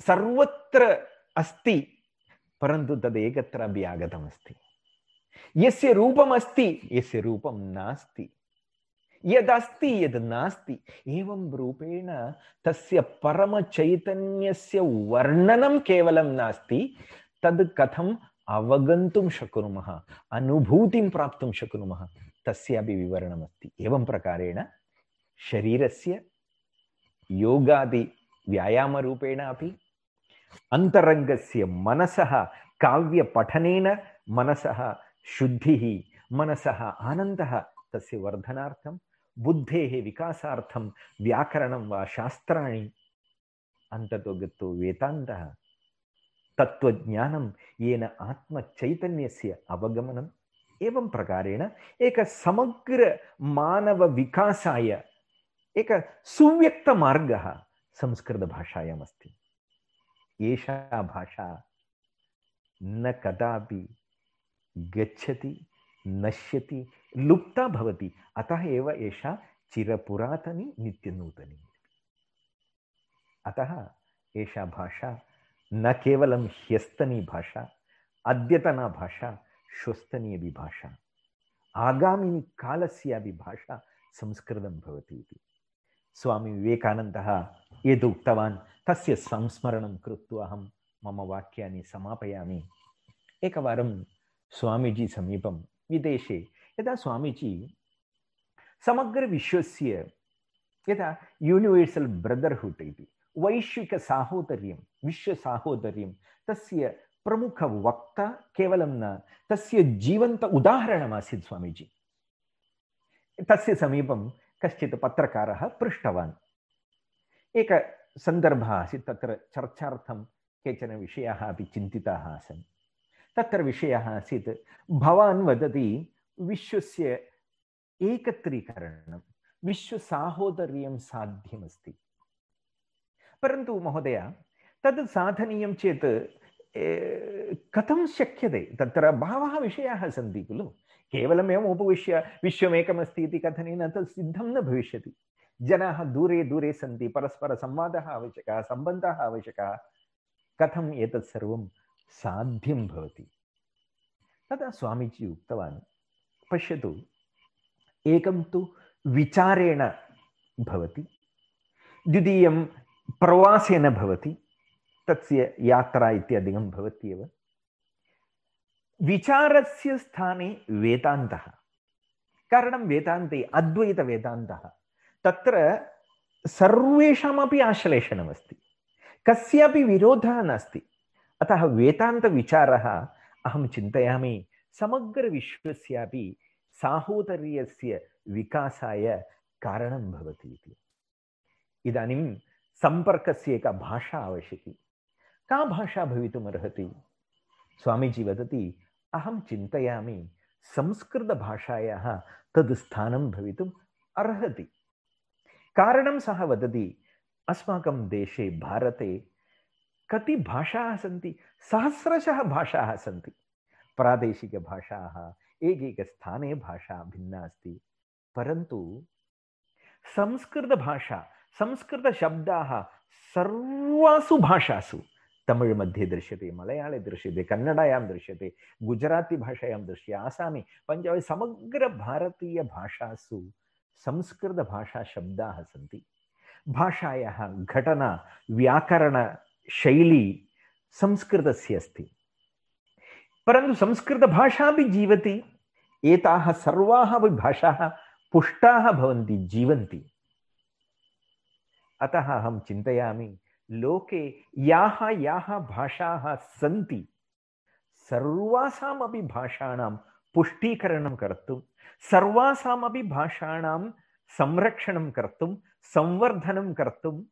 सर्वत्र अस्ति, परन्तु तदेकत्र अपि आगतमस्ति। यस्य रूपमस्ति, यस्य रूपं नास्ति। यदस्ति, यद् नास्ति, एवं रूपेण तस्य परमचैतन्यस्य वर्णनं केवलं नास्ति, तद् कथम् अवगन्तुं शक्नुमः, अनुभूतिं प्राप्तुं शक्नुमः, तस्यापि विवरणमस्ति। एवं प्रकारेण शरीरस्य योगादि व्यायामरूपेण अपि अन्तरङ्गस्य मनसः, काव्यपठनेन मनसः शुद्धिः, मनसः आनन्दः, तस्य वर्धनार्थं, बुद्धेः विकासार्थं व्याकरणं वा शास्त्राणि अन्ततो गत्वा वेदान्तः तत्त्वज्ञानं येन आत्मचैतन्यस्य अवगमनम् एवं प्रकारेण एकः समग्रमानवविकासाय एकः सुव्यक्तमार्गः संस्कृतभाषायामस्ति। एषा भाषा न कदापि गच्छति, नश्यति, लुप्ता भवति। अतः एव एषा चिरपुरातनी नित्यनूतनी। अतः एषा भाषा न केवलं ह्यस्तनी भाषा, अद्यतना भाषा श्वस्तनी अपि भाषा आगामिनि कालस्यापि भाषा संस्कृतं भवति इति। स्वामी विवेकानन्दः यद् उक्तवान्, तस्य संस्मरणं कृत्वा अहं मम वाक्यानि समापयामि। एकवारं स्वामीजी समीपं विदेशे, यदा स्वामीजी समग्रविश्वस्य यथा यूनिवर्सल् ब्रदर्हुड् इति वैश्विकसाहोदर्यं विश्वसाहोदर्यं तस्य प्रमुखवक्ता केवलं न, तस्य जीवन्त उदाहरणमासीत् स्वामीजी। तस्य समीपं कश्चित् पत्रकारः पृष्टवान्। एकः सन्दर्भः आसीत्, तत्र चर्चार्थं केचन विषयाः अपि चिन्तिताः आसन्। तत्र विषयः आसीत्, भवान् वदति विश्वस्य एकत्रीकरणं, विश्वसाहोदर्यं साध्यमस्ति। परन्तु महोदय तद् साधनीयं चेत् कथं शक्यते? तत्र बहवः विषयाः सन्ति खलु। केवलमेवम् उपविश्य विश्वमेकमस्ति इति कथनेन तत् सिद्धं न भविष्यति। जनाः दूरे दूरे सन्ति, परस्परसंवादः आवश्यकः, सम्बन्धः आवश्यकः। कथम् एतत् सर्वं साध्यं भवति? तदा स्वामीजी उक्तवान्, पश्यतु, एकं तु विचारेण भवति, द्वितीयं प्रवासेन भवति तस्य यात्रा इत्यादिकं भवत्येव विचारस्य स्थाने वेदान्तः। कारणं वेदान्ते अद्वैतवेदान्तः। तत्र सर्वेषामपि आश्लेषणमस्ति। कस्यापि विरोधः नास्ति। अतः वेदान्तविचारः अहं चिन्तयामि, समग्रविश्वस्यापि साहोदर्यस्य विकासाय कारणं भवति इति। इदानीं सम्पर्कस्य एका भाषा आवश्यकी। का भाषा भवितुमर्हति स्वामीजी वदति, अहं चिन्तयामि, संस्कृतभाषायाः तद् स्थानं भवितुम् अर्हति। कारणं सः वदति, अस्माकं देशे, भारते कति भाषाः सन्ति? सहस्रशः भाषाः सन्ति। प्रादेशिकभाषाः, एकैकस्थाने भाषा भिन्ना अस्ति। परन्तु संस्कृतभाषा, संस्कृतशब्दाः सर्वासु भाषासु तमिळ् मध्ये दृश्यते, मलयाळे दृश्यते, कन्नडायां दृश्यते, गुजराती भाषायां दृश्यते, आसामी पञ्जाबी समग्रभारतीयभाषासु संस्कृतभाषाशब्दाः सन्ति। भाषायाः घटना व्याकरणशैली संस्कृतस्य अस्ति। परन्तु संस्कृतभाषापि जीवति। एताः सर्वाः अपि भाषाः पुष्टाः भवन्ति, जीवन्ति। अतः अहं चिन्तयामि लोके याः याः भाषाः सन्ति। सर्वासामपि भाषाणां पुष्टीकरणं कर्तुं, सर्वासामपि भाषाणां संरक्षणं कर्तुं, संवर्धनं कर्तुं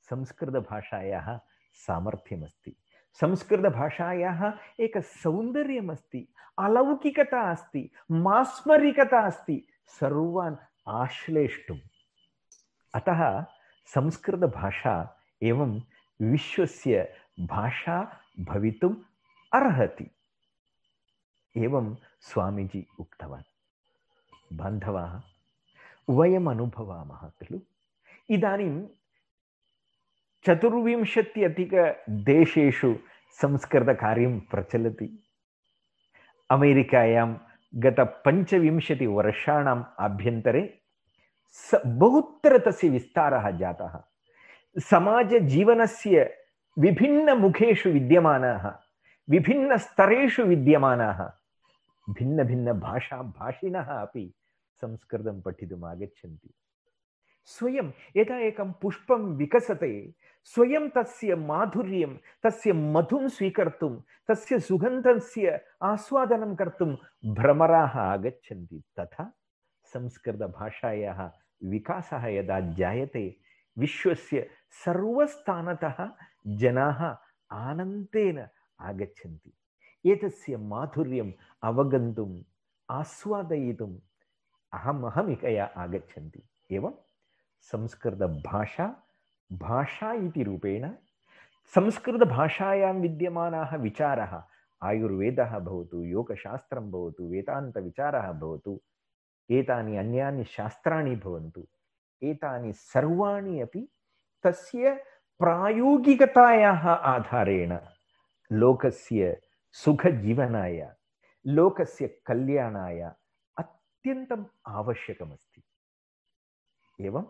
संस्कृतभाषायाः सामर्थ्यमस्ति। संस्कृतभाषायाः एक सौन्दर्यमस्ति, अलौकिकता अस्ति, मास्मरिकता अस्ति, सर्वान् आश्लेष्टुम्। अतः संस्कृतभाषा एवं विश्वस्य भाषा भवितुम् अर्हति। एवं स्वामीजी उक्तवान्। बान्धवाः, वयम् अनुभवामः खलु। इदानीं चतुर्विंशत्यधिकदेशेषु संस्कृतकार्यं प्रचलति। अमेरिकायां गतपञ्चविंशतिवर्षाणाम् आभ्यन्तरे स बहुत्र तस्य विस्तारः जातः। समाजजीवनस्य विभिन्नमुखेषु विद्यमानाः विभिन्नस्तरेषु विद्यमानाः भिन्नभिन्नभाषा भाषिणः अपि संस्कृतं पठितुम् आगच्छन्ति। स्वयं यदा एकं पुष्पं विकसते, स्वयं तस्य माधुर्यं, तस्य मधुं स्वीकर्तुं, तस्य सुगन्धस्य आस्वादनं कर्तुं भ्रमराः आगच्छन्ति, तथा संस्कृत संस्कृतभाषायाः विकासः यदा जायते विश्वस्य सर्वस्थानतः जनाः आनन्देन आगच्छन्ति। एतस्य माधुर्यम् अवगन्तुम्, आस्वादयितुम् अहमहमिकया आगच्छन्ति। एवं संस्कृतभाषा, भाषा इति रूपेण संस्कृतभाषायां विद्यमानाः विचाराः, आयुर्वेदः भवतु, योगशास्त्रं भवतु, वेदान्तविचारः भवतु, एतानि अन्यानि शास्त्राणि भवन्तु। एतानि सर्वाणि अपि तस्य प्रायोगिकतायाः आधारेण लोकस्य सुखजीवनाय, लोकस्य कल्याणाय अत्यन्तम् आवश्यकमस्ति। एवं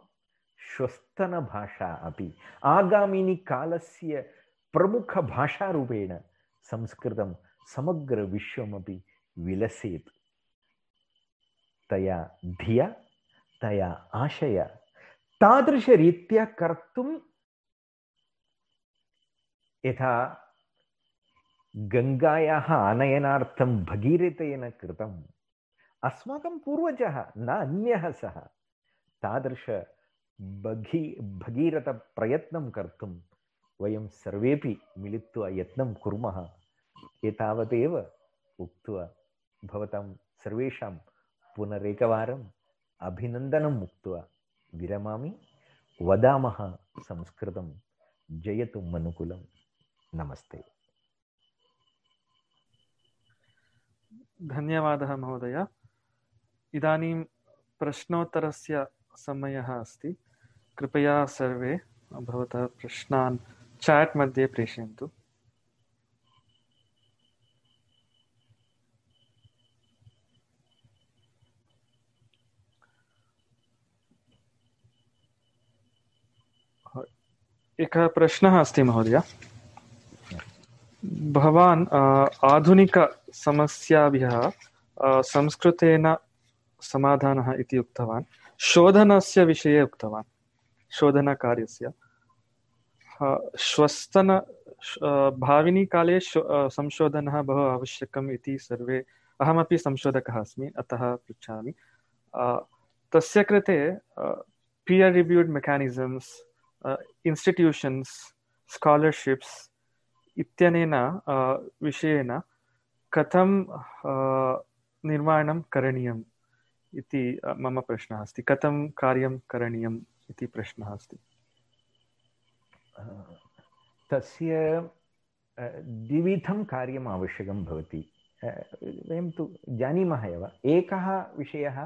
श्वस्तनभाषा अपि आगामिनि कालस्य प्रमुखभाषारूपेण संस्कृतं समग्रविश्वमपि विलसेत्। तया धिया तया आशया। तादृशरीत्या कर्तुं यथा गङ्गायाः आनयनार्थं भगीरथेन कृतम्। अस्माकं पूर्वजः, न अन्यः सः, तादृश भगी भगीरथप्रयत्नं कर्तुं वयं सर्वेपि मिलित्वा यत्नं कुर्मः। एतावदेव उक्त्वा भवतां सर्वेषां पुनरेकवारम्। अभिनन्दनम् उक्त्वा विरमामि। वदामः संस्कृतं। जयतु मनुकुलं। नमस्ते। धन्यवादः महोदय। इदानीं प्रश्नोत्तरस्य समयः अस्ति। कृपया सर्वे भवतः प्रश्नान् चाट् मध्ये प्रेषयन्तु। एकः प्रश्नः अस्ति महोदय। भवान् आधुनिकसमस्याभ्यः संस्कृतेन समाधानः इति उक्तवान्। शोधनस्य विषये उक्तवान्। शोधनकार्यस्य। श्वस्तन शो- अ, संशोधनः बहु आवश्यकम् इति सर्वे अहमपि संशोधकः अस्मि अतः पृच्छामि। तस्य कृते पियर् रिव्यूड् मेकानिसम्स् इन्स्टिट्यूशन्स् स्कालर्शिप्स् इत्यनेन विषयेन कथं निर्माणं करणीयम् इति मम प्रश्नः अस्ति कथं कार्यं करणीयम् इति प्रश्नः अस्ति तस्य द्विविधं कार्यम् आवश्यकं भवति वयं तु जानीमः एव। एकः विषयः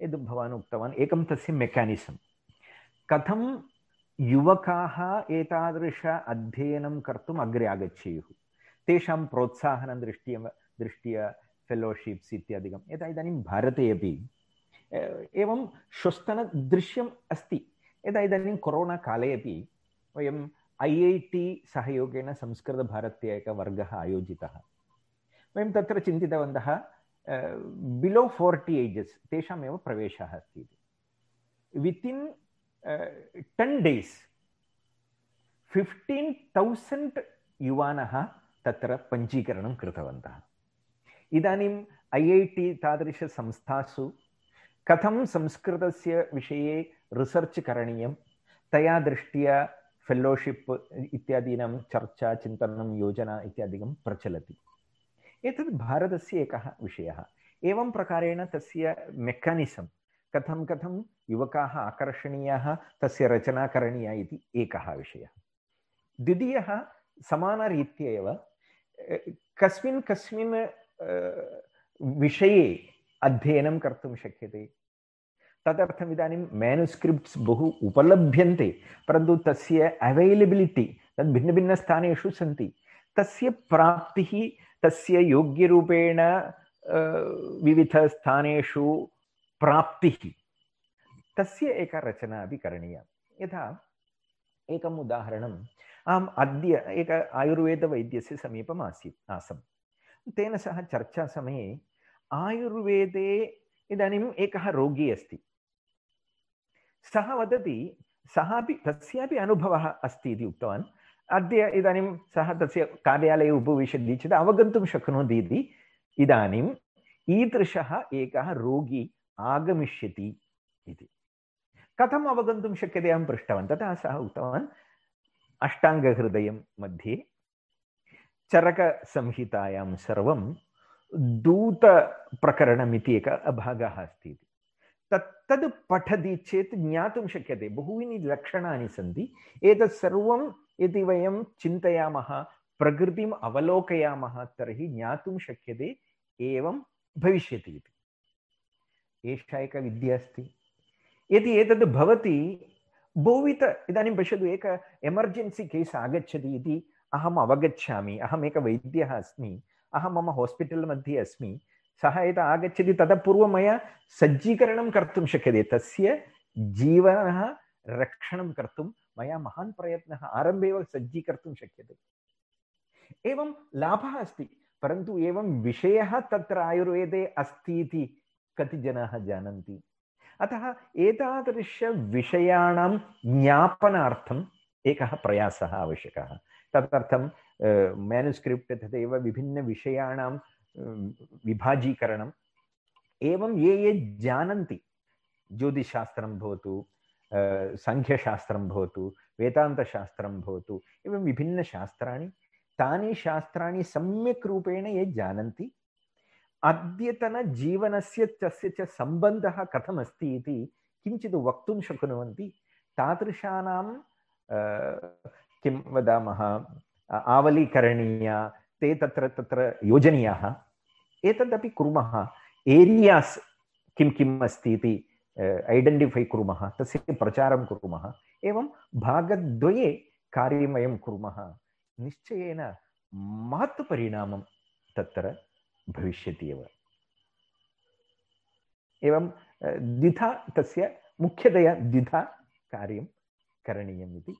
यद् भवान् उक्तवान्, एकं तस्य मेकानिसम्। कथं युवकाः एतादृश अध्ययनं कर्तुम् अग्रे आगच्छेयुः। तेषां प्रोत्साहनदृष्ट्या दृष्ट्या फेलोशिप्स् इत्यादिकं यथा इदानीं भारते एवं श्वस्तनदृश्यम् अस्ति। यदा इदानीं कोरोना काले अपि वयं ऐ ऐ टि सहयोगेन संस्कृतभारत्या एकः वर्गः आयोजितः। वयं तत्र चिन्तितवन्तः बिलो फोर्टि एजस् तेषामेव प्रवेशः अस्ति इति। टेन् डेस् फिफ्टीन् तौसण्ड् युवानः तत्र पञ्जीकरणं कृतवन्तः इदानीम् ऐ ऐ टि तादृशसंस्थासु कथं संस्कृतस्य विषये रिसर्च् करणीयं तया दृष्ट्या फेलोशिप् इत्यादीनां चर्चा चिन्तनं योजना इत्यादिकं प्रचलति एतत् भारतस्य एकः विषयः एवं प्रकारेण तस्य मेकानिसम् कथं कथं युवकाः आकर्षणीयाः, तस्य रचना करणीया इति एकः विषयः। द्वितीयः समानरीत्या एव कस्मिन् कस्मिन् विषये अध्ययनं कर्तुं शक्यते। तदर्थम् इदानीं मेनुस्क्रिप्ट्स् बहु उपलभ्यन्ते, परन्तु तस्य अवैलबिलिटि तद् भिन्नभिन्नस्थानेषु सन्ति। तस्य प्राप्तिः तस्य योग्यरूपेण विविधस्थानेषु प्राप्तिः। तस्य एका रचना अपि करणीया। यथा एकम् उदाहरणम्। अहम् अद्य एक आयुर्वेदवैद्यस्य समीपम् आसीत्, आसम्। तेन सह चर्चासमये आयुर्वेदे इदानीम् एकः रोगी अस्ति। सः वदति, सः अपि, तस्यापि अनुभवः अस्ति इति उक्तवान्। अद्य इदानीं सः तस्य कार्यालये उपविशति चेत् अवगन्तुं शक्नोति इति। इदानीम् ईदृशः एकः रोगी आगमिष्यति इति। कथम् अवगन्तुं शक्यते अहं पृष्टवान्? ततः सः उक्तवान्, अष्टाङ्गहृदयं मध्ये चरकसंहितायां सर्वं दूतप्रकरणमिति एकः भागः अस्ति इति। तत् तद् पठति चेत् ज्ञातुं शक्यते। बहूनि लक्षणानि सन्ति। एतत् सर्वं यदि वयं चिन्तयामः, प्रकृतिम् अवलोकयामः, तर्हि ज्ञातुं शक्यते एवं भविष्यति इति। एषा एका विद्या अस्ति यदि एतद् भवति, बहुविध, इदानीं पश्यतु, एक एमर्जेन्सि केस् आगच्छति इति अहम् अवगच्छामि। अहम् एकः वैद्यः अस्मि। अहं मम हास्पिटल् मध्ये अस्मि। सः यदा आगच्छति ततः पूर्वं मया सज्जीकरणं कर्तुं शक्यते। तस्य जीवनः रक्षणं कर्तुं मया महान् प्रयत्नः, आरम्भे एव सज्जीकर्तुं शक्यते। एवं लाभः अस्ति, परन्तु एवं विषयः तत्र आयुर्वेदे अस्ति इति कति जनाः जानन्ति। अतः एतादृशविषयाणां ज्ञापनार्थम् एकः प्रयासः आवश्यकः। तदर्थं मेनुस्क्रिप्ट् तथैव विभिन्नविषयाणां विभाजीकरणम्, एवं ये ये जानन्ति, ज्योतिषशास्त्रं भवतु सङ्ख्यशास्त्रं भवतु, वेदान्तशास्त्रं भवतु, एवं विभिन्नशास्त्राणि, तानि शास्त्राणि सम्यक् रूपेण ये जानन्ति अद्यतनजीवनस्य तस्य च सम्बन्धः कथमस्ति इति किञ्चित् वक्तुं शक्नुवन्ति। तादृशानां किं वदामः, आवलीकरणीया, ते तत्र तत्र योजनीयाः। एतदपि कुर्मः। एरियास् किं, किम् अस्ति इति ऐडेण्टिफै कुर्मः। तस्य प्रचारं कुर्मः। एवं भागद्वये कार्यं वयं कुर्मः। निश्चयेन महत् परिणामं तत्र भविष्यति एव। एवं द्विधा तस्य मुख्यतया द्विधा कार्यं करणीयम् इति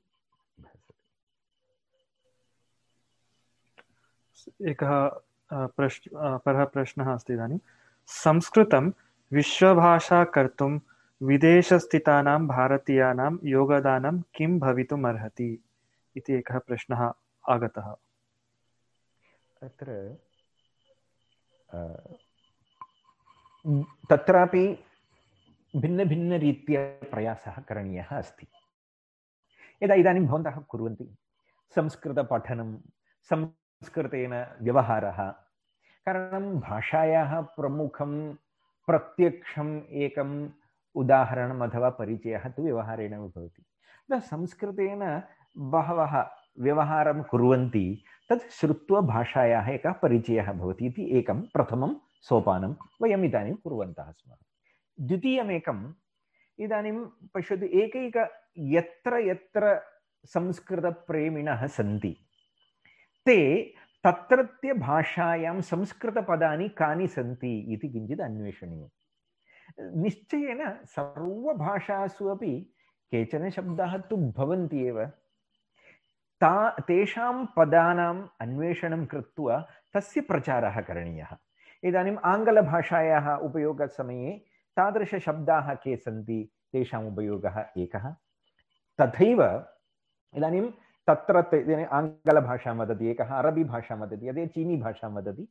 एकः प्रश्न अ, परः प्रश्नः अस्ति इदानीं। संस्कृतं विश्वभाषा कर्तुं विदेशस्थितानां भारतीयानां योगदानं किं भवितुम् अर्हति इति एकः प्रश्नः आगतः। अत्र तत्रापि भिन्नभिन्नरीत्या प्रयासः करणीयः अस्ति। यदा इदानीं भवन्तः कुर्वन्ति, संस्कृतपठनं, संस्कृतेन व्यवहारः, कारणं भाषायाः प्रमुखं, प्रत्यक्षम् एकम् उदाहरणम् अथवा परिचयः तु व्यवहारेण भवति। तदा संस्कृतेन बहवः व्यवहारं कुर्वन्ति तत् श्रुत्वा भाषायाः एकः परिचयः भवति इति एकं प्रथमं सोपानं वयम् इदानीं कुर्वन्तः स्मः। द्वितीयमेकम्, इदानीं पश्यतु एकैक यत्र यत्र संस्कृतप्रेमिणः सन्ति, ते तत्रत्यभाषायां संस्कृतपदानि कानि सन्ति इति किञ्चित् अन्वेषणीयम्। निश्चयेन सर्वभाषासु अपि केचन शब्दाः तु भवन्ति एव। ता, तेषां पदानाम् अन्वेषणं कृत्वा तस्य प्रचारः करणीयः। इदानीम् आङ्ग्लभाषायाः उपयोगसमये तादृशशब्दाः के सन्ति? तेषाम् उपयोगः एकः। तथैव इदानीं तत्र आङ्ग्लभाषां वदति एकः, अरबीभाषां वदति अదే चीनीभाषां वदति।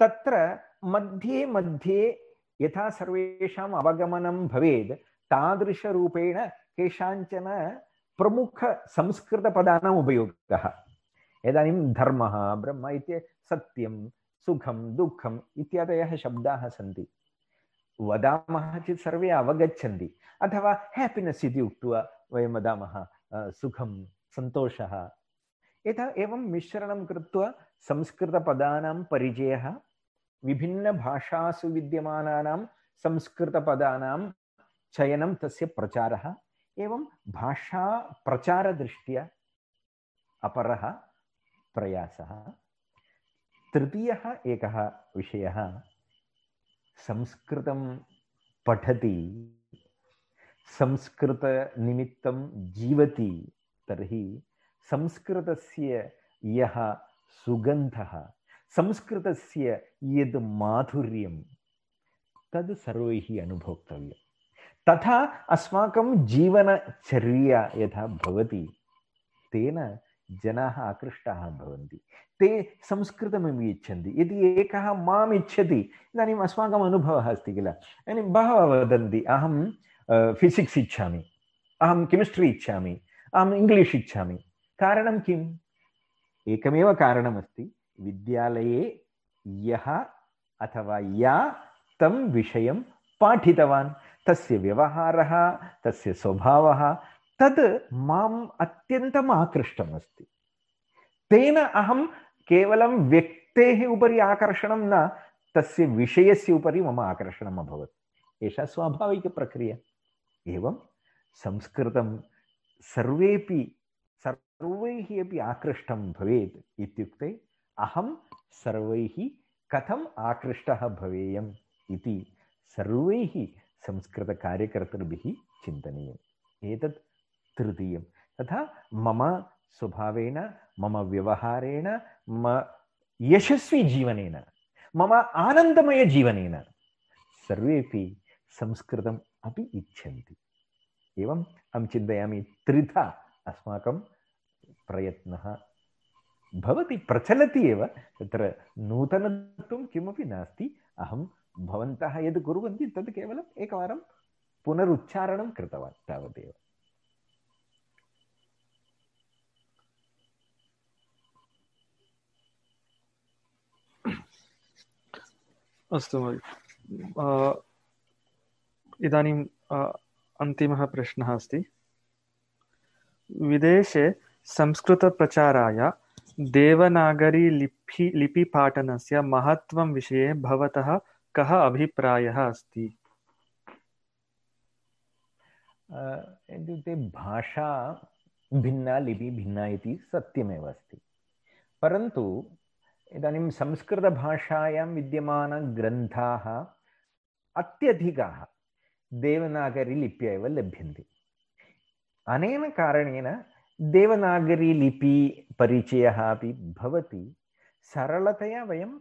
तत्र मध्ये मध्ये यथा सर्वेषाम् अवगमनं भवेत् तादृशरूपेण केषाञ्चन प्रमुखसंस्कृतपदानाम् उपयोगः इदानीं धर्मः, ब्रह्म इत्य सत्यं, सुखं दुःखम् इत्यादयः शब्दाः सन्ति। वदामः चेत् सर्वे अवगच्छन्ति। अथवा हेपिनेस् इति उक्त्वा वयं वदामः सुखं, सन्तोषः। यथा एवं मिश्रणं कृत्वा संस्कृतपदानां परिचयः, विभिन्नभाषासु विद्यमानानां संस्कृतपदानां चयनं तस्य प्रचारः। एवं भाषाप्रचारदृष्ट्या अपरः प्रयासः। तृतीयः एकः विषयः, संस्कृतं पठति, संस्कृतनिमित्तं जीवति, तर्हि संस्कृतस्य यः सुगन्धः, संस्कृतस्य यद् माधुर्यं, तद् सर्वैः अनुभोक्तव्यं तथा अस्माकं जीवनचर्या यथा भवति, तेन जनाः आकृष्टाः भवन्ति। ते संस्कृतमेव इच्छन्ति यदि एकः माम् इच्छति, इदानीम् अस्माकम् अनुभवः अस्ति किल? इदानीं बहवः वदन्ति, अहं फिसिक्स् इच्छामि, अहं केमिस्ट्रि इच्छामि अहम् इङ्ग्लिश् इच्छामि। कारणं किम्? एकमेव कारणमस्ति, विद्यालये यः अथवा या तं विषयं पाठितवान्। तस्य व्यवहारः, तस्य स्वभावः, तद् माम् अत्यन्तम् आकृष्टम् अस्ति तेन अहं केवलं व्यक्तेः उपरि आकर्षणं न, तस्य विषयस्य उपरि मम आकर्षणम् अभवत्। एषा स्वाभाविकप्रक्रिया एवं संस्कृतं सर्वेपि सर्वैः अपि आकृष्टं भवेत् इत्युक्ते अहं सर्वैः कथम् आकृष्टः भवेयम् इति सर्वैः संस्कृतकार्यकर्तृभिः चिन्तनीयम्। एतत् तृतीयं तथा मम स्वभावेन, मम व्यवहारेण मम यशस्वीजीवनेन मम आनन्दमयजीवनेन सर्वेपि संस्कृतम् अपि इच्छन्ति। एवम् अहं चिन्तयामि त्रिधा अस्माकं प्रयत्नः भवति, प्रचलति एव। तत्र नूतनत्वं किमपि नास्ति। अहं भवन्तः यद् कुर्वन्ति तद् केवलम् एकवारं पुनरुच्चारणं कृतवान् तावदेव। अस्तु महोदय। इदानीम् अन्तिमः प्रश्नः अस्ति। विदेशे संस्कृतप्रचाराय देवनागरी लिपि लिपिपाठनस्य महत्त्वं विषये भवतः कः अभिप्रायः अस्ति? इत्युक्ते भाषा भिन्ना, लिपि भिन्ना इति सत्यमेव अस्ति। परन्तु इदानीं संस्कृतभाषायां विद्यमानग्रन्थाः अत्यधिकाः देवनागरीलिप्या एव लभ्यन्ते। अनेन कारणेन देवनागरीलिपि परिचयः अपि भवति। सरलतया वयम्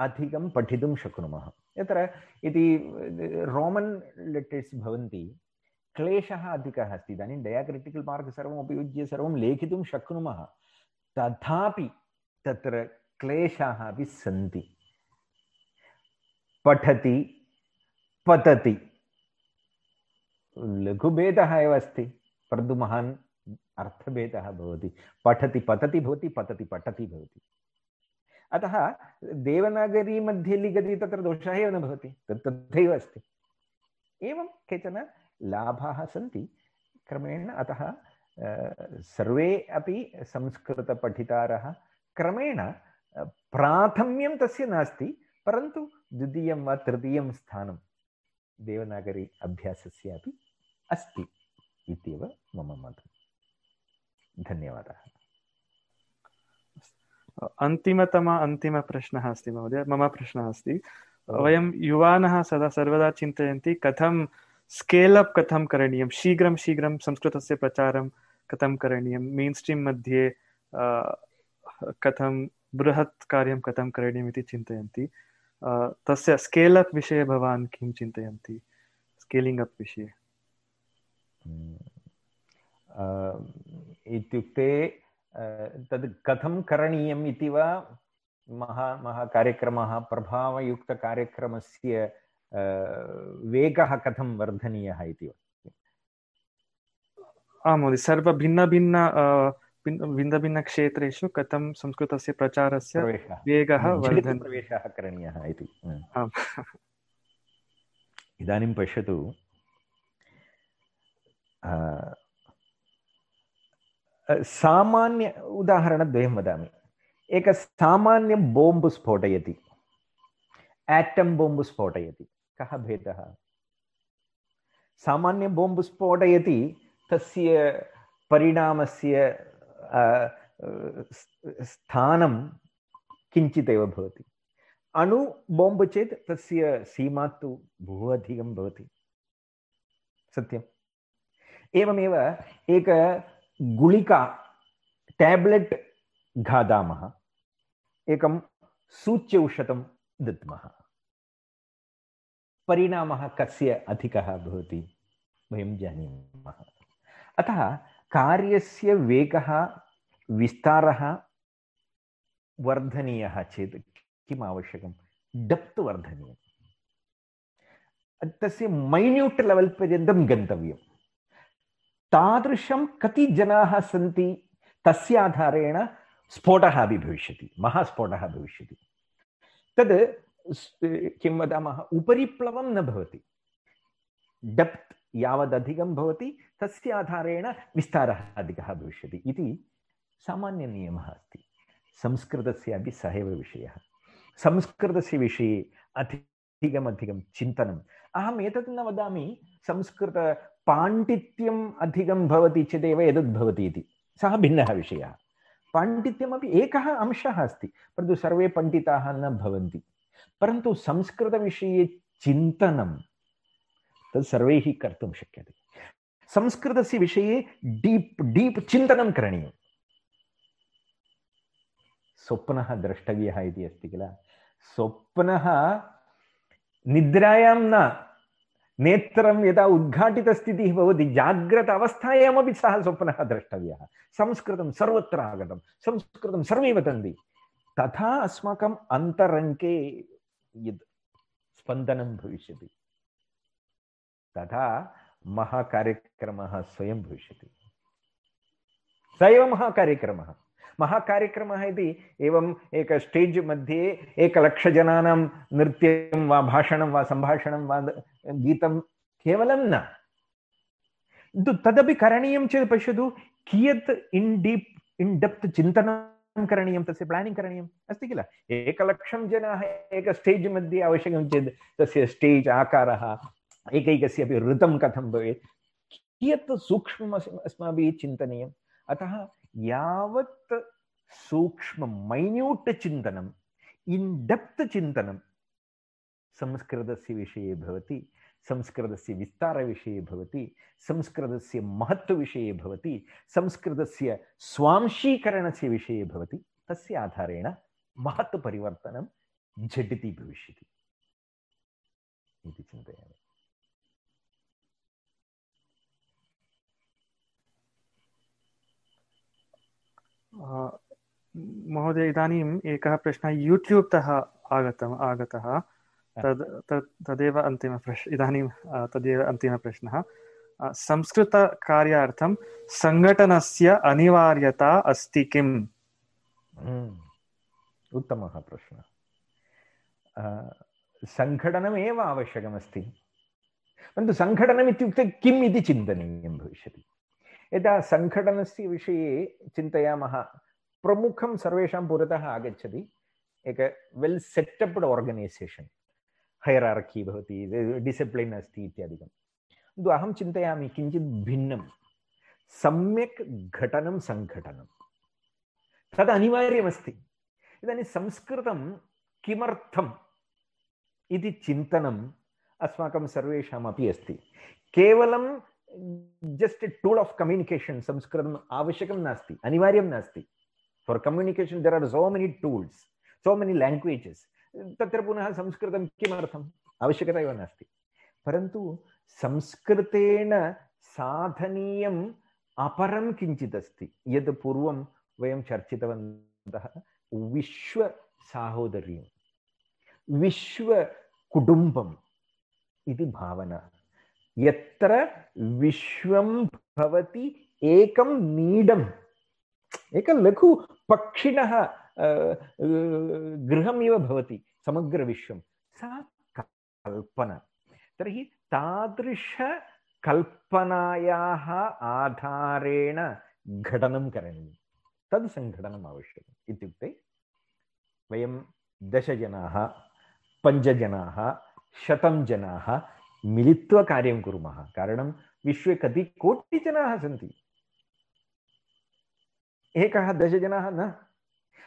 अधिकं पठितुं शक्नुमः। यत्र इति, रोमन् लेटर्स् भवन्ति, क्लेशः अधिकः अस्ति। इदानीं डयाक्रिटिकल् मार्क् सर्वम् उपयुज्य सर्वं लेखितुं शक्नुमः। तथापि तत्र क्लेशाः अपि सन्ति। पठति, पतति। लघुभेदः एव अस्ति। परन्तु महान् अर्थभेदः भवति। पठति, पतति भवति, पतति, पठति भवति। अतः देवनागरी मध्ये लिखति तत्र दोषः एव न भवति, तत् तथैव अस्ति। एवं केचन लाभाः सन्ति, क्रमेण अतः सर्वे अपि संस्कृतपठितारः क्रमेण प्राथम्यं तस्य नास्ति, परन्तु द्वितीयं वा तृतीयं स्थानं देवनागरी अभ्यासस्य अपि अस्ति इत्येव मम मतं। धन्यवादः। अन्तिमतम अन्तिमप्रश्नः अस्ति महोदय मम प्रश्नः अस्ति। वयं युवानः सदा सर्वदा चिन्तयन्ति कथं स्केल् अप् कथं करणीयं शीघ्रं शीघ्रं संस्कृतस्य प्रचारं कथं करणीयं मेन् स्ट्रीम् मध्ये कथं बृहत् कार्यं कथं करणीयम् इति चिन्तयन्ति। तस्य स्केल् अप् विषये भवान् किं चिन्तयन्ति? स्केलिङ्ग् अप् विषये। इत्युक्ते तद् कथं करणीयम् इति वा महा महाकार्यक्रमः प्रभावयुक्तकार्यक्रमस्य वेगः कथं वर्धनीयः इति वा? आं महोदय सर्वभिन्नभिन्न भिन्नभिन्नक्षेत्रेषु कथं संस्कृतस्य प्रचारस्य वेगः प्रवेशः करणीयः इति। इदानीं पश्यतु සාමාන්‍ය උදාහරණ දෙයම් වදාමි. ඒක සාමාන්‍ය බෝම්බු ස්පෝටයති. ඇටම් බෝම්බු ස්පෝටයති කහ භේදහ. සාමාන්‍ය බෝම්බු ස්පෝටයති තස්ය පරිණාමස්ය ස්ථානම් කිංචිතව භවති. අනු බෝම්බ චේත් තස්ය සීමත්තු බොහෝ අධිකම් භවති. සත්‍යම්. ඒවමේව ඒක गुलिका टेब्लेट् खादामः एकं सूच्यौषधं दद्मः। परिणामः कस्य अधिकः अतः कार्यस्य वेगः, विस्तारः वर्धनीयः चेत् किम् आवश्यकं? डप्त् वर्धनीयं तस्य मैन्यूट् लेवल् पर्यन्तं गन्तव्यं तादृशं कति जनाः सन्ति? तस्य आधारेण स्फोटः अपि भविष्यति, महास्फोटः भविष्यति। तद् किं वदामः? उपरि प्लवं न भवति। डप्त् यावदधिकं भवति, तस्य आधारेण विस्तारः अधिकः भविष्यति इति सामान्यनियमः अस्ति। संस्कृतस्य अपि सः एव विषयः। संस्कृतस्य विषये अधिकमधिकं चिन्तनम्। अहम् एतत् न वदामि संस्कृतपाण्डित्यम् अधिकं भवति चेदेव एतद् भवति इति। सः भिन्नः विषयः। पाण्डित्यमपि एकः अंशः अस्ति, परन्तु सर्वे पण्डिताः न भवन्ति। परन्तु संस्कृतविषये चिन्तनं तत् सर्वैः कर्तुं शक्यते। संस्कृतस्य विषये डीप् डीप् चिन्तनं करणीयं स्वप्नः द्रष्टव्यः इति अस्ति किल? स्वप्नः निद्रायां न नेत्रं यदा उद्घाटितस्थितिः भवति जाग्रत अवस्थायामपि सः स्वप्नः द्रष्टव्यः। संस्कृतं सर्वत्र आगतं, संस्कृतं सर्वे वदन्ति तथा अस्माकम् अन्तरङ्के यद् स्पन्दनं भविष्यति, तथा महाकार्यक्रमः स्वयं भविष्यति। स एव महाकार्यक्रमः। महाकार्यक्रमः इति एवम् एक स्टेज् मध्ये एकलक्षजनानां नृत्यं वा भाषणं वा सम्भाषणं वा गीतं केवलं न। तदपि करणीयं चेत् पश्यतु, कियत् इन् डीप् इन् डेप्त् चिन्तनं करणीयं, तस्य प्लानिङ्ग् करणीयम् अस्ति किल? एकलक्षं जनाः एक स्टेज् मध्ये आवश्यकं चेत् तस्य स्टेज् आकारः, एकैकस्य अपि ऋतं कथं भवेत्, कियत् सूक्ष्मम् अस्माभिः चिन्तनीयम्। अतः यावत् सूक्ष्म मैन्यूट् चिन्तनम् इन् डेप्त् चिन्तनं संस्कृतस्य विषये भवति, संस्कृतस्य विस्तारविषये भवति, संस्कृतस्य महत्त्वविषये भवति, संस्कृतस्य स्वांशीकरणस्य विषये भवति, तस्य आधारेण महत् परिवर्तनं झटिति भविष्यति इति चिन्तयामि। महोदय इदानीम् एकः प्रश्नः यूट्यूब् तः आगतम् आगतः। तद् तत् तदेव अन्तिमप्रश्नः इदानीं तदेव अन्तिमप्रश्नः संस्कृतकार्यार्थं सङ्घटनस्य अनिवार्यता अस्ति किम्? हम्म, उत्तमः प्रश्नः। सङ्घटनमेव आवश्यकमस्ति। परन्तु सङ्घटनम् इत्युक्ते किम् इति चिन्तनीयं भविष्यति। यदा सङ्घटनस्य विषये चिन्तयामः, प्रमुखं सर्वेषां पुरतः आगच्छति। एक well set up organisation hierarchy भवति डिसिप्लिन् अस्ति इत्यादिकं। किन्तु अहं चिन्तयामि, किञ्चित् भिन्नं। सम्यक् घटनं सङ्घटनं तद् अनिवार्यमस्ति। इदानीं संस्कृतं किमर्थम् इति चिन्तनम् अस्माकं सर्वेषामपि अस्ति। केवलं जस्ट् टूल् आफ् कम्युनिकेशन् संस्कृतम् आवश्यकं नास्ति अनिवार्यं नास्ति for communication there are so many tools so many languages तत्र पुनः संस्कृतं किमर्थम् आवश्यकता एव नास्ति परन्तु संस्कृतेन साधनीयम् अपरं किञ्चित् अस्ति यद् पूर्वं वयं चर्चितवन्तः विश्वसाहोदर्यं विश्वकुटुम्बम् इति भावना यत्र विश्वं भवति एकं नीडम्। एकं लघु पक्षिणः गृहमिव भवति समग्रविश्वं। सा कल्पना। तर्हि तादृशकल्पनायाः आधारेण घटनं करणीयं। तद् सङ्घटनम् आवश्यकम् इत्युक्ते वयं दशजनाः, पञ्चजनाः, शतं जनाः मिलित्वा कार्यं कुर्मः। कारणं विश्वे कति कोटिजनाः सन्ति। एकः दशजनाः न।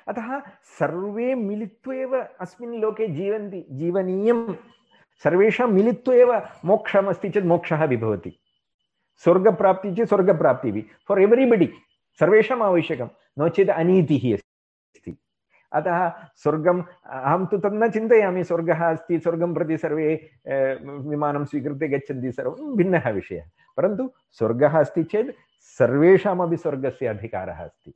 अतः सर्वे मिलित्वा एव अस्मिन् लोके जीवन्ति, जीवनीयं। सर्वेषां मिलित्वा एव मोक्षमस्ति चेत् मोक्षः अपि भवति स्वर्गप्राप्तिः चेत् स्वर्गप्राप्तिः। फार् एव्रिबडि सर्वेषाम् आवश्यकं। नो चेत् अनीतिः अस्ति। अतः स्वर्गम्, अहं तु तत् न चिन्तयामि, स्वर्गः अस्ति, स्वर्गं प्रति सर्वे विमानं स्वीकृत्य गच्छन्ति सर्वं भिन्नः विषयः। परन्तु स्वर्गः अस्ति चेत् सर्वेषामपि स्वर्गस्य अधिकारः अस्ति।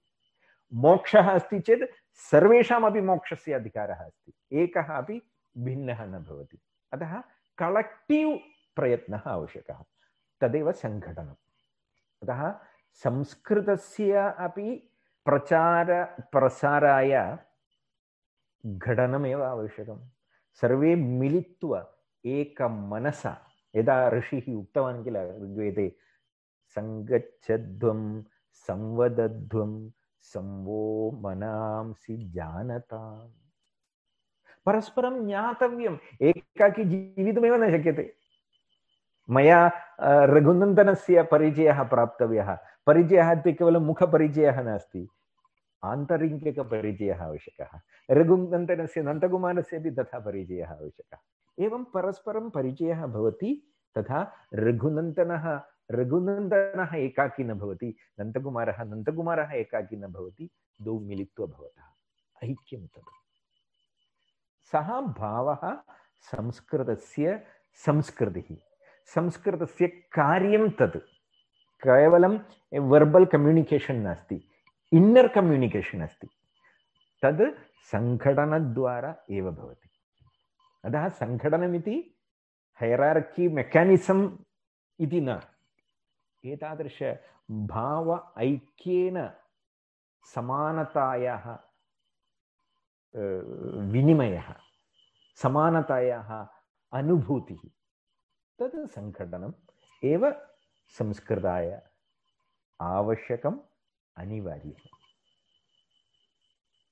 मोक्षः अस्ति चेत् सर्वेषामपि मोक्षस्य अधिकारः अस्ति। एकः अपि भिन्नः न भवति। अतः कलेक्टिव् प्रयत्नः आवश्यकः। तदेव सङ्घटनम्। अतः संस्कृतस्य अपि प्रचार, प्रसाराय घटनमेव आवश्यकं। सर्वे मिलित्वा एकमनसा यदा ऋषिः उक्तवान् किल ऋग्वेदे, सङ्गच्छध्वं, संवदध्वं, संवो मनांसि जानताम्। परस्परं ज्ञातव्यम्। एकाकी जीवितुमेव न शक्यते। मया रघुनन्दनस्य परिचयः प्राप्तव्यः। परिचयः इत्युक्ते केवलं मुखपरिचयः नास्ति। आन्तरिकपरिचयः आवश्यकः। रघुनन्दनस्य नन्दकुमारस्य अपि तथा परिचयः आवश्यकः। एवं परस्परं परिचयः भवति, तथा रघुनन्दनः रघुनन्दनः एकाकी न भवति, नन्दकुमारः नन्दकुमारः एकाकी न भवति, द्वौ मिलित्वा भवतः। ऐक्यं तत्। सः भावः संस्कृतस्य संस्कृतिः। संस्कृतस्य कार्यं तत्। केवलं वर्बल् कम्युनिकेशन् नास्ति। ඉන්නර් කම්මියනිකේෂන් ඇස්ති තද සංකඩනද්වාර ඒව භවති අදහ සංකඩනමිති හයරාර්කී මෙකැනිසම් ඉති න ඒතාදර්ශ භාව ඓක්‍යේන සමානතායහ විනිමයහ සමානතායහ අනුභූතිහි තද සංකඩනම් ඒව සංස්කෘතාය ආවශ්‍යකම් अनिवार्यम्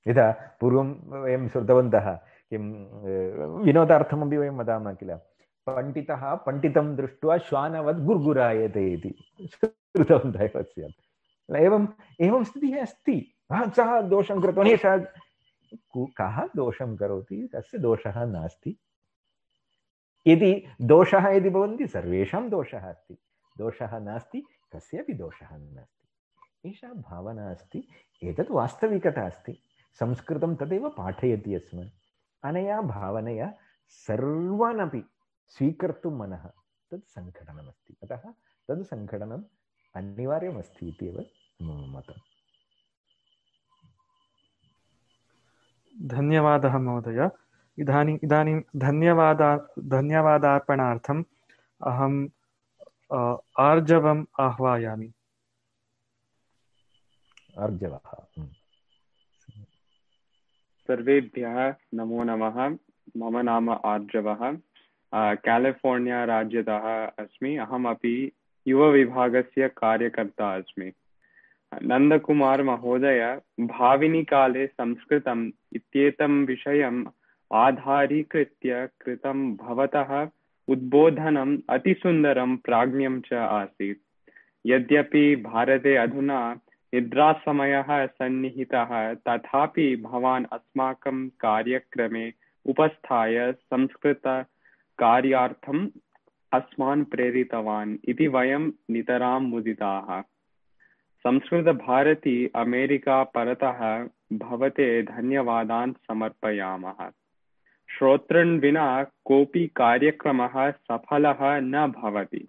यदा पूर्वं वयं श्रुतवन्तः किं विनोदार्थमपि वयं वदामः किल, पण्डितः पण्डितं दृष्ट्वा श्वानवत् गुर्गुरायते इति श्रुतवन्तः एव स्यात्। एवं एवं स्थितिः अस्ति। सः दोषं कृतवान् एषः कः दोषं करोति? तस्य दोषः नास्ति? यदि दोषः यदि भवन्ति, सर्वेषां दोषः अस्ति। दोषः नास्ति, कस्यापि दोषः नास्ति। एषा भावना अस्ति एतत् वास्तविकता अस्ति संस्कृतं तदेव पाठयति अस्म। अनया भावनया सर्वानपि स्वीकर्तुं मनः तत् सङ्घटनमस्ति। अतः तद् सङ्घटनम् अनिवार्यमस्ति इत्येव मम मतम् धन्यवादः महोदय। इदानीम् इदानीं धन्यवादा धन्यवादार्पणार्थम् अहम् अ, आर्जवम् आह्वयामि। अर्जवः हम्म। सर्वेभ्यः नमो नमः। मम नाम आर्जवः। केलिफोर्निया राज्यतः अस्मि। अहमपि युवविभागस्य कार्यकर्ता अस्मि। नन्दकुमार महोदय भाविनीकाले संस्कृतम् इत्येतं विषयम् आधारीकृत्य कृतं भवतः उद्बोधनम् अतिसुन्दरं प्राज्ञं च आसीत्। यद्यपि भारते अधुना निद्रासमयः सन्निहितः, तथापि भवान् अस्माकं कार्यक्रमे उपस्थाय संस्कृतकार्यार्थम् अस्मान् प्रेरितवान् इति वयं नितरां मुदिताः। संस्कृतभारती अमेरिका परतः भवते धन्यवादान् समर्पयामः। श्रोतॄन् विना कोऽपि कार्यक्रमः सफलः न भवति।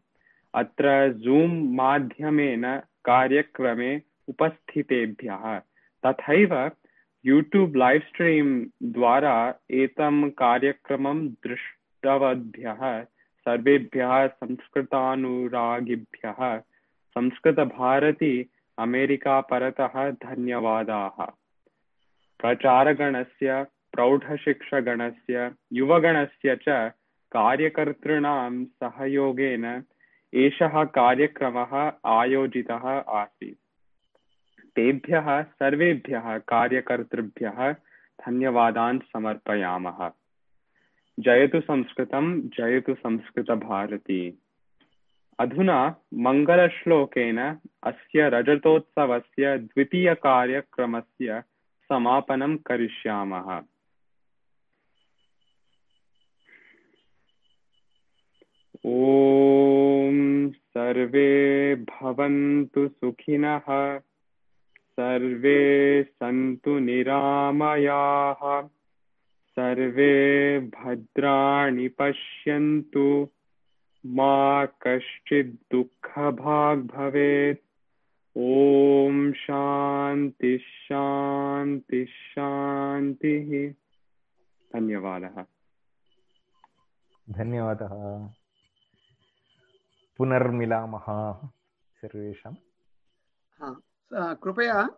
अत्र जूम् माध्यमेन कार्यक्रमे उपस्थितेभ्यः। तथैव यूट्यूब् लैव् स्ट्रीम् द्वारा एतं कार्यक्रमं दृष्टवद्भ्यः। सर्वेभ्यः संस्कृतानुरागिभ्यः। संस्कृतभारती अमेरिका परतः धन्यवादाः। प्रचारगणस्य, प्रौढशिक्षगणस्य, युवगणस्य च कार्यकर्तॄणां सहयोगेन एषः कार्यक्रमः आयोजितः आसीत्। तेभ्यः सर्वेभ्यः कार्यकर्तृभ्यः धन्यवादान् समर्पयामः। जयतु संस्कृतं जयतु संस्कृतभारती। अधुना मङ्गलश्लोकेन अस्य रजतोत्सवस्य द्वितीयकार्यक्रमस्य समापनं करिष्यामः। ॐ सर्वे भवन्तु सुखिनः। सर्वे सन्तु निरामयाः। सर्वे भद्राणि पश्यन्तु। मा कश्चित् दुःखभाग् भवेत्। ॐ शान्ति शान्ति शान्तिः। धन्यवादः। धन्यवादः। पुनर्मिलामः सर्वेषां हा, कृपया